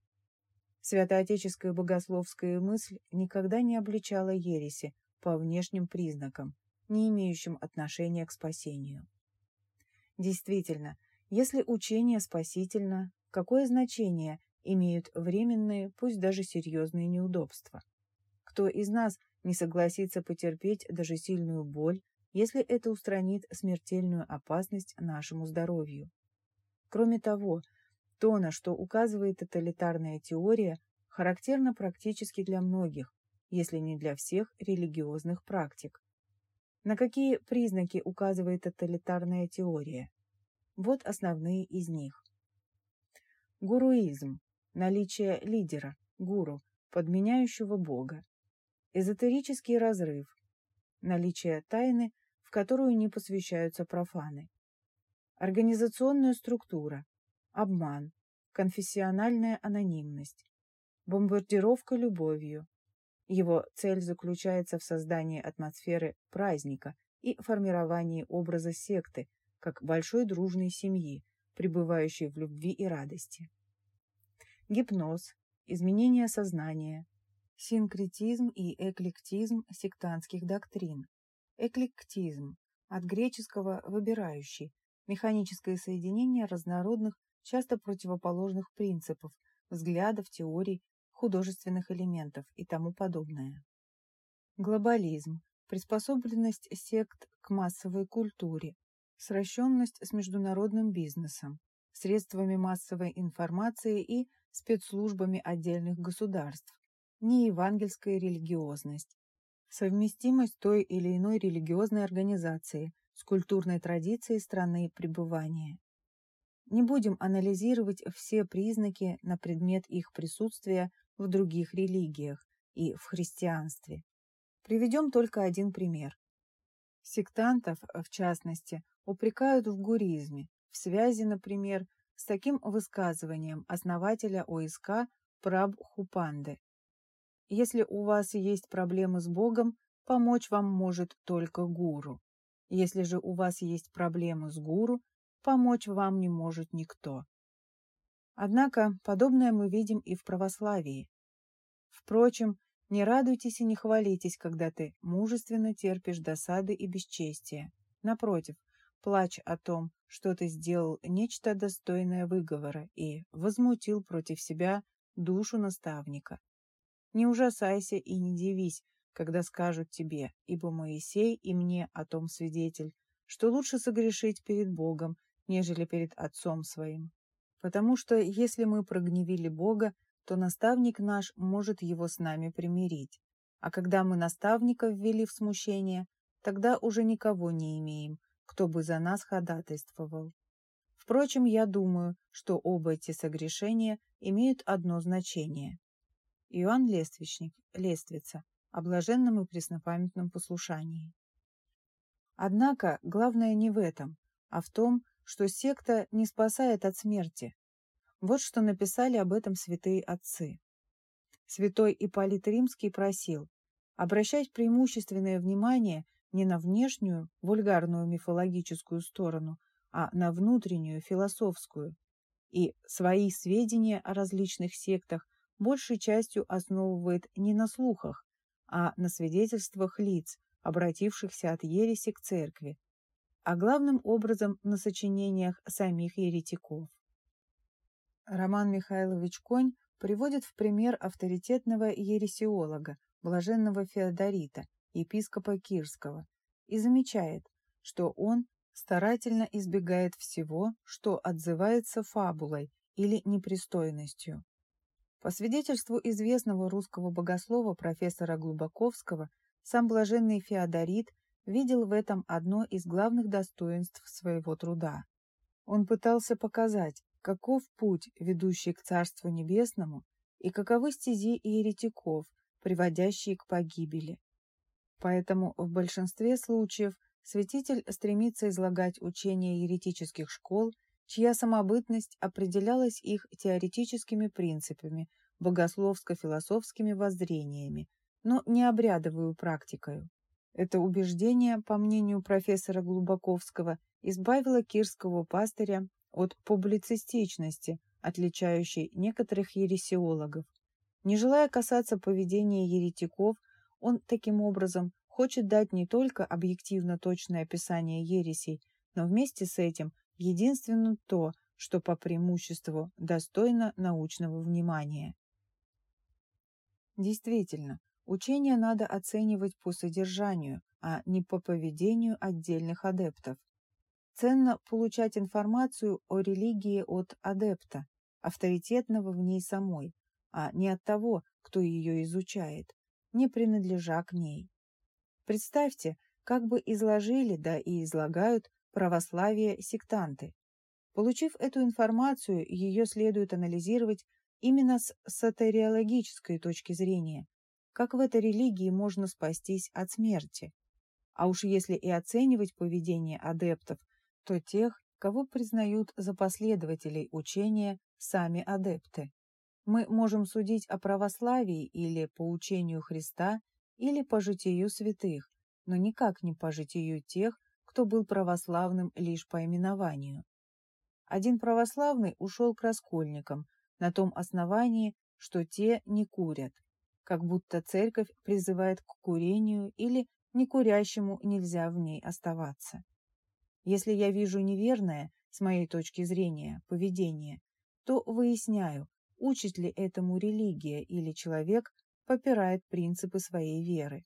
Святоотеческая богословская мысль никогда не обличала ереси по внешним признакам, не имеющим отношения к спасению. Действительно, если учение спасительно, какое значение имеют временные, пусть даже серьезные неудобства? Кто из нас не согласится потерпеть даже сильную боль, если это устранит смертельную опасность нашему здоровью? Кроме того, то, на что указывает тоталитарная теория, характерно практически для многих если не для всех религиозных практик. На какие признаки указывает тоталитарная теория? Вот основные из них. Гуруизм – наличие лидера, гуру, подменяющего Бога. Эзотерический разрыв – наличие тайны, в которую не посвящаются профаны. Организационная структура – обман, конфессиональная анонимность, бомбардировка любовью. Его цель заключается в создании атмосферы праздника и формировании образа секты, как большой дружной семьи, пребывающей в любви и радости. Гипноз, изменение сознания, синкретизм и эклектизм сектантских доктрин. Эклектизм от греческого «выбирающий», механическое соединение разнородных, часто противоположных принципов, взглядов, теорий, художественных элементов и тому подобное. Глобализм – приспособленность сект к массовой культуре, сращенность с международным бизнесом, средствами массовой информации и спецслужбами отдельных государств, неевангельская религиозность, совместимость той или иной религиозной организации с культурной традицией страны пребывания. Не будем анализировать все признаки на предмет их присутствия в других религиях и в христианстве. Приведем только один пример. Сектантов, в частности, упрекают в гуризме, в связи, например, с таким высказыванием основателя ОСК Прабхупанды. Если у вас есть проблемы с Богом, помочь вам может только гуру. Если же у вас есть проблемы с гуру, помочь вам не может никто. Однако подобное мы видим и в православии. Впрочем, не радуйтесь и не хвалитесь, когда ты мужественно терпишь досады и бесчестия. Напротив, плачь о том, что ты сделал нечто достойное выговора и возмутил против себя душу наставника. Не ужасайся и не дивись, когда скажут тебе, ибо Моисей и мне о том свидетель, что лучше согрешить перед Богом, нежели перед Отцом Своим. Потому что если мы прогневили Бога, то наставник наш может его с нами примирить. А когда мы наставника ввели в смущение, тогда уже никого не имеем, кто бы за нас ходатайствовал. Впрочем, я думаю, что оба эти согрешения имеют одно значение. Иоанн Лествичник, Лествица, о блаженном и преснопамятном послушании. Однако главное не в этом, а в том, что секта не спасает от смерти. Вот что написали об этом святые отцы. Святой Ипполит Римский просил обращать преимущественное внимание не на внешнюю, вульгарную мифологическую сторону, а на внутреннюю, философскую, и свои сведения о различных сектах большей частью основывает не на слухах, а на свидетельствах лиц, обратившихся от ереси к церкви, а главным образом на сочинениях самих еретиков. Роман Михайлович Конь приводит в пример авторитетного ересиолога, блаженного Феодорита, епископа Кирского, и замечает, что он старательно избегает всего, что отзывается фабулой или непристойностью. По свидетельству известного русского богослова профессора Глубаковского, сам блаженный Феодорит видел в этом одно из главных достоинств своего труда. Он пытался показать, каков путь, ведущий к Царству Небесному, и каковы стези еретиков, приводящие к погибели. Поэтому в большинстве случаев святитель стремится излагать учения еретических школ, чья самобытность определялась их теоретическими принципами, богословско-философскими воззрениями, но не обрядовую практикою. Это убеждение, по мнению профессора Глубаковского, избавило кирского пастыря от публицистичности, отличающей некоторых ересиологов. Не желая касаться поведения еретиков, он таким образом хочет дать не только объективно точное описание ересей, но вместе с этим единственно то, что по преимуществу достойно научного внимания. Действительно, учение надо оценивать по содержанию, а не по поведению отдельных адептов. Ценно получать информацию о религии от адепта, авторитетного в ней самой, а не от того, кто ее изучает. не принадлежа к ней. Представьте, как бы изложили, да и излагают православие сектанты. Получив эту информацию, ее следует анализировать именно с сатериологической точки зрения, как в этой религии можно спастись от смерти. А уж если и оценивать поведение адептов, то тех, кого признают за последователей учения сами адепты. Мы можем судить о православии или по учению Христа, или по житию святых, но никак не по житию тех, кто был православным лишь по именованию. Один православный ушел к раскольникам на том основании, что те не курят, как будто церковь призывает к курению или некурящему нельзя в ней оставаться. Если я вижу неверное, с моей точки зрения, поведение, то выясняю, учит ли этому религия или человек попирает принципы своей веры.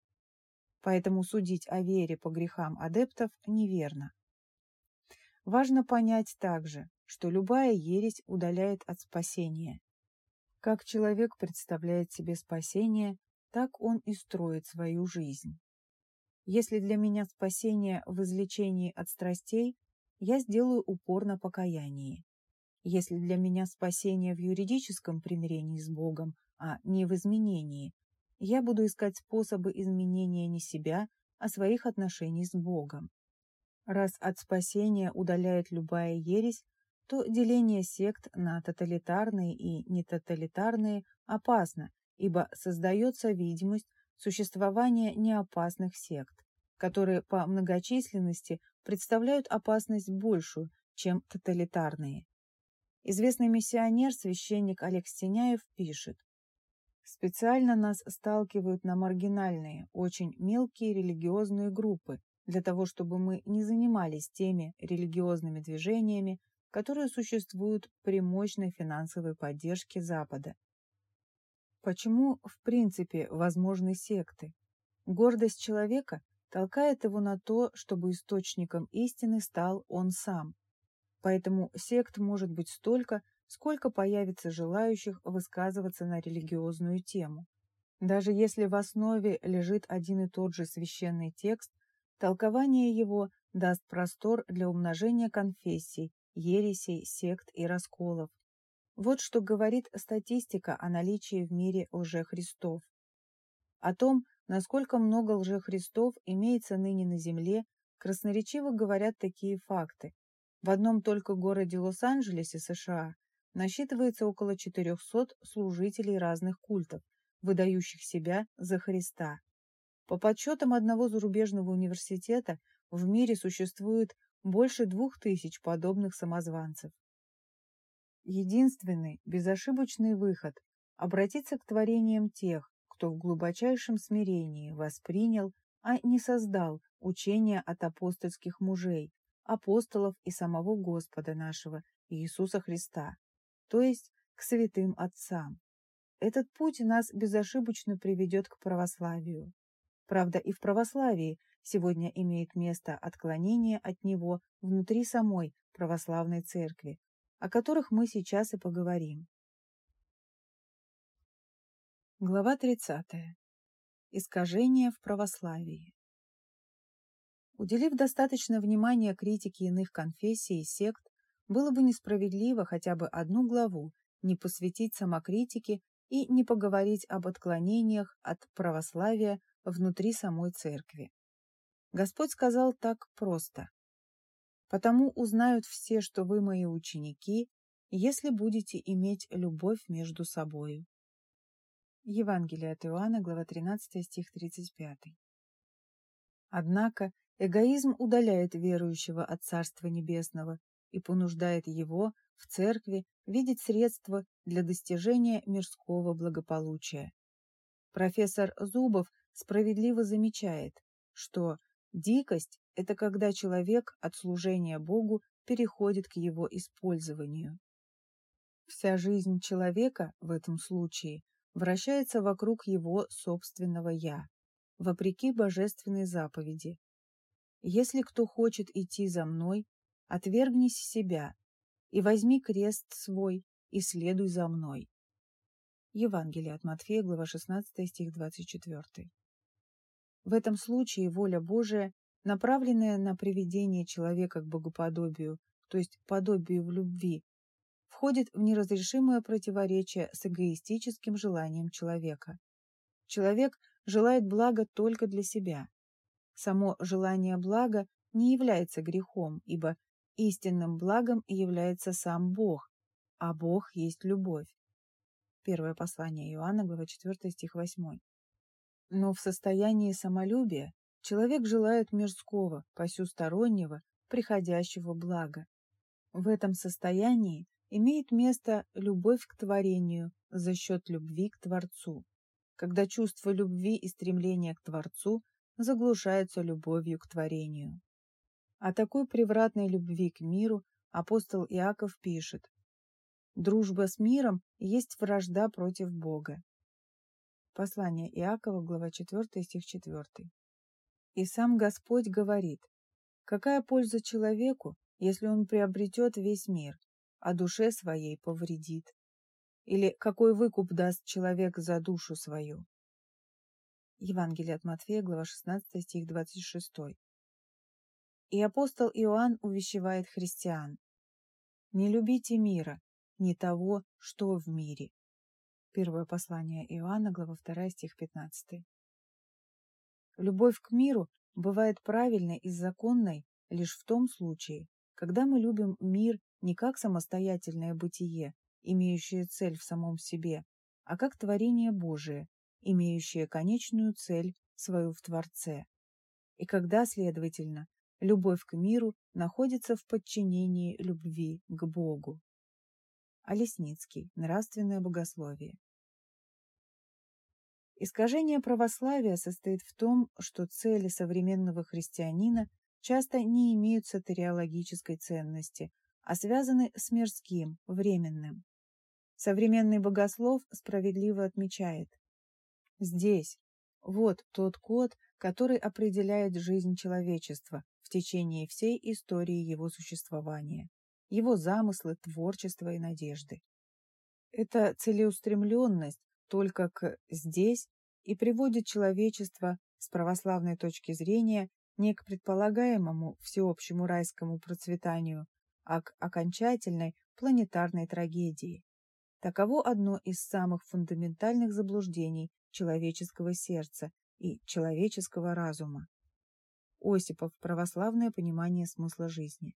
Поэтому судить о вере по грехам адептов неверно. Важно понять также, что любая ересь удаляет от спасения. Как человек представляет себе спасение, так он и строит свою жизнь. Если для меня спасение в излечении от страстей, я сделаю упор на покаянии. Если для меня спасение в юридическом примирении с Богом, а не в изменении, я буду искать способы изменения не себя, а своих отношений с Богом. Раз от спасения удаляет любая ересь, то деление сект на тоталитарные и нетоталитарные опасно, ибо создается видимость существования неопасных сект, которые по многочисленности представляют опасность большую, чем тоталитарные. Известный миссионер, священник Олег Стеняев, пишет, «Специально нас сталкивают на маргинальные, очень мелкие религиозные группы, для того, чтобы мы не занимались теми религиозными движениями, которые существуют при мощной финансовой поддержке Запада. Почему, в принципе, возможны секты? Гордость человека толкает его на то, чтобы источником истины стал он сам. Поэтому сект может быть столько, сколько появится желающих высказываться на религиозную тему. Даже если в основе лежит один и тот же священный текст, толкование его даст простор для умножения конфессий, ересей, сект и расколов. Вот что говорит статистика о наличии в мире лжехристов. О том, насколько много лжехристов имеется ныне на Земле, красноречиво говорят такие факты. В одном только городе Лос-Анджелесе, США, насчитывается около 400 служителей разных культов, выдающих себя за Христа. По подсчетам одного зарубежного университета, в мире существует больше двух тысяч подобных самозванцев. Единственный, безошибочный выход – обратиться к творениям тех, кто в глубочайшем смирении воспринял, а не создал учение от апостольских мужей, апостолов и самого Господа нашего Иисуса Христа, то есть к святым отцам. Этот путь нас безошибочно приведет к православию. Правда, и в православии сегодня имеет место отклонение от него внутри самой православной церкви, о которых мы сейчас и поговорим. Глава 30. Искажение в православии. Уделив достаточно внимания критике иных конфессий и сект, было бы несправедливо хотя бы одну главу не посвятить самокритике и не поговорить об отклонениях от православия внутри самой церкви. Господь сказал так просто. «Потому узнают все, что вы мои ученики, если будете иметь любовь между собою». Евангелие от Иоанна, глава 13, стих 35. Однако Эгоизм удаляет верующего от Царства Небесного и понуждает его в церкви видеть средства для достижения мирского благополучия. Профессор Зубов справедливо замечает, что дикость – это когда человек от служения Богу переходит к его использованию. Вся жизнь человека в этом случае вращается вокруг его собственного «я», вопреки божественной заповеди если кто хочет идти за мной, отвергнись себя и возьми крест свой и следуй за мной. Евангелие от Матфея, глава 16, стих 24. В этом случае воля Божия, направленная на приведение человека к богоподобию, то есть подобию в любви, входит в неразрешимое противоречие с эгоистическим желанием человека. Человек желает блага только для себя. Само желание блага не является грехом, ибо истинным благом является сам Бог, а Бог есть любовь. Первое послание Иоанна, глава 4, стих 8. Но в состоянии самолюбия человек желает мирского, посюстороннего, приходящего блага. В этом состоянии имеет место любовь к творению за счет любви к Творцу, когда чувство любви и стремление к Творцу заглушаются любовью к творению. О такой превратной любви к миру апостол Иаков пишет Дружба с миром есть вражда против Бога. Послание Иакова, глава 4, стих 4. И сам Господь говорит, какая польза человеку, если он приобретет весь мир, а душе своей повредит? Или какой выкуп даст человек за душу свою? Евангелие от Матфея, глава 16, стих 26. И апостол Иоанн увещевает христиан. Не любите мира, не того, что в мире. Первое послание Иоанна, глава 2, стих 15. Любовь к миру бывает правильной и законной лишь в том случае, когда мы любим мир не как самостоятельное бытие, имеющее цель в самом себе, а как творение Божие, имеющее конечную цель свою в Творце. И когда, следовательно, любовь к миру находится в подчинении любви к Богу. Олесницкий. Нравственное богословие. Искажение православия состоит в том, что цели современного христианина часто не имеют сатериологической ценности, а связаны с мирским, временным. Современный богослов справедливо отмечает «Здесь, вот тот код, который определяет жизнь человечества в течение всей истории его существования его замыслы, творчество и надежды. Эта целеустремленность только к «здесь» и приводит человечество с православной точки зрения не к предполагаемому всеобщему райскому процветанию, а к окончательной планетарной трагедии. Таково одно из самых фундаментальных заблуждений человеческого сердца и человеческого разума. Осипов. Православное понимание смысла жизни.